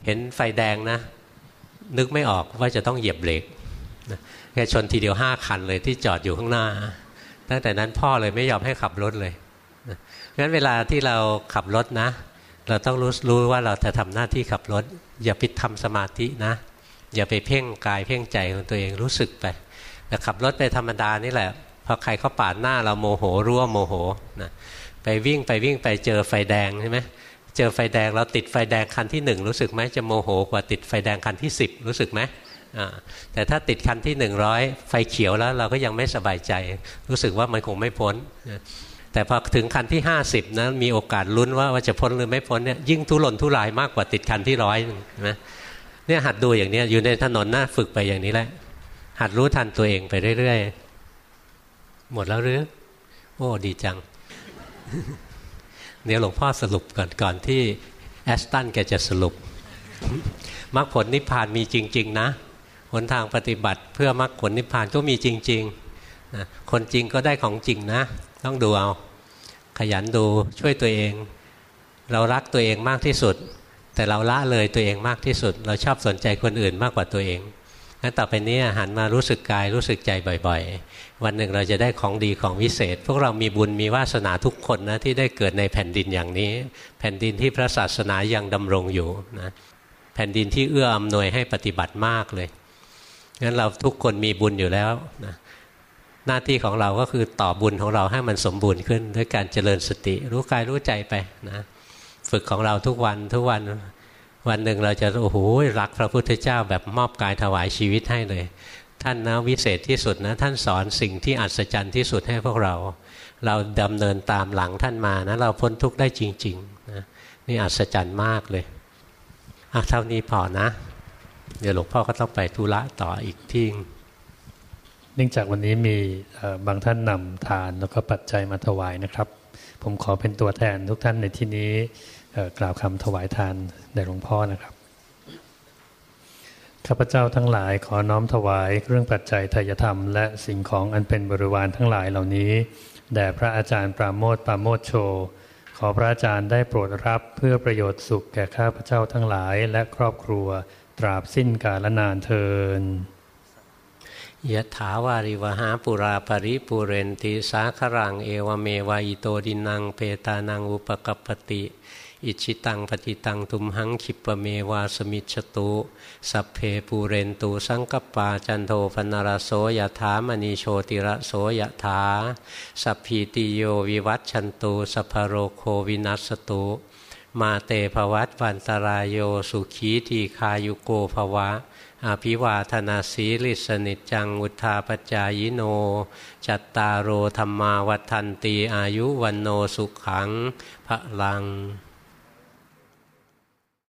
Speaker 1: เห็นไฟแดงนะ นึกไม่ออกว่าจะต้องเหยียบเบรกนะแกชนทีเดียวห้าคันเลยที่จอดอยู่ข้างหน้า ตั้งแต่นั้นพ่อเลยไม่ยอมให้ขับรถเลยนะงั้นเวลาที่เราขับรถนะ เราต้องรู้รู้ว่าเราจะทำหน้าที่ขับรถ อย่าไปทำสมาธินะ อย่าไปเพ่งกายเพ่งใจของตัวเองรู้สึกไปแต่ขับรถไปธรรมดานี่แหละพอใครเขาปาดหน้าเราโมโหรู้ว่าโมโหนะไปวิ่งไปวิ่งไปเจอไฟแดงใช่ไหมเจอไฟแดงเราติดไฟแดงคันที่หนึ่งรู้สึกไหมจะโมโหกว่าติดไฟแดงคันที่สิบรู้สึกไหมแต่ถ้าติดคันที่หนึ่งร้อยไฟเขียวแล้วเราก็ยังไม่สบายใจ รู้สึกว่ามันคงไม่พ้นแต่พอถึงคันที่ 50นะมีโอกาสลุ้นว่าว่าจะพ้นหรือไม่พ้นเนี่ยยิ่งทุรนทุรายมากกว่าติดคันที่ร้อยนะ เนี่ยหัดดูอย่างนี้อยู่ในถนนหน้าฝึกไปอย่างนี้แหละ หัดรู้ทันตัวเองไปเรื่อยๆ หมดแล้วหรือ โอ้ ดีจัง เดี๋ยวหลวงพ่อสรุปก่อนก่อนที่แอสตันแกจะสรุปมรรคผลนิพพานมีจริง ๆ นะหนทางปฏิบัติเพื่อมรรคผลนิพพานก็มีจริงๆนะคนจริงก็ได้ของจริงนะ ต้องดูเอา ขยันดูช่วยตัวเอง เรารักตัวเองมากที่สุด แต่เราละเลยตัวเองมากที่สุด เราชอบสนใจคนอื่นมากกว่าตัวเองงั้นต่อไปนี้หันมารู้สึกกายรู้สึกใจบ่อยๆ วันหนึ่งเราจะได้ของดีของวิเศษ พวกเรามีบุญมีวาสนาทุกคนนะที่ได้เกิดในแผ่นดินอย่างนี้ แผ่นดินที่พระศาสนายังดำรงอยู่นะแผ่นดินที่เอื้ออำนวยให้ปฏิบัติมากเลยงั้นเราทุกคนมีบุญอยู่แล้วนะหน้าที่ของเราก็คือต่อบุญของเราให้มันสมบูรณ์ขึ้น ด้วยการเจริญสติ รู้กายรู้ใจไปนะ ฝึกของเราทุกวันทุกวันวันหนึ่งเราจะโอ้โหรักพระพุทธเจ้าแบบมอบกายถวายชีวิตให้เลย ท่านนะวิเศษที่สุดนะ ท่านสอนสิ่งที่อัศจรรย์ที่สุดให้พวกเรา เราดำเนินตามหลังท่านมานะ เราพ้นทุกข์ได้จริงๆนะนี่อัศจรรย์มากเลยอะเท่านี้พอนะ เดี๋ยวหลวงพ่อก็ต้องไปธุระต่ออีกที่
Speaker 15: เนื่องจากวันนี้มีบางท่านนำทานแล้วก็ปัจจัยมาถวายนะครับ ผมขอเป็นตัวแทนทุกท่านในที่นี้ กล่าวคำถวายทานแด่หลวงพ่อนะครับ ข้าพเจ้าทั้งหลายขอน้อมถวายเครื่องปัจจัยทายธรรม และสิ่งของอันเป็นบริวารทั้งหลายเหล่านี้ แด่พระอาจารย์ปราโมทปราโมทโช ขอพระอาจารย์ได้โปรดรับเพื่อประโยชน์สุขแก่ข้าพเจ้าทั้งหลายและครอบครัวตราบสิ้นกาลนานเทิน
Speaker 1: ยะถาวาริวหาปุราปริปุเรนติสาครังเอวเมวายโตดินังเปตานังอุปะกัปปะติ อิจฉิตังปัตถิตัง ตุมหัง ขิปปะเมวะ สะมิชฌะตุ สัพเพปูเรนตุ สังกัปปาจันโทปัณณะระโส ยะถา มะณิ โชติระโส ยะถา สัพพีติโยวิวัชชันตุ สัพพะโรโควินัสสะตุ มาเต ภะวัตวันตะราโยสุขีทีฆายุโก ภะวะ อะภิวาทะนะสีลิสสะ นิจจัง วุฑฒาปะจายิโน จัตตารโอธรรมาวัฏันตีอายุวันโนสุขังพระลัง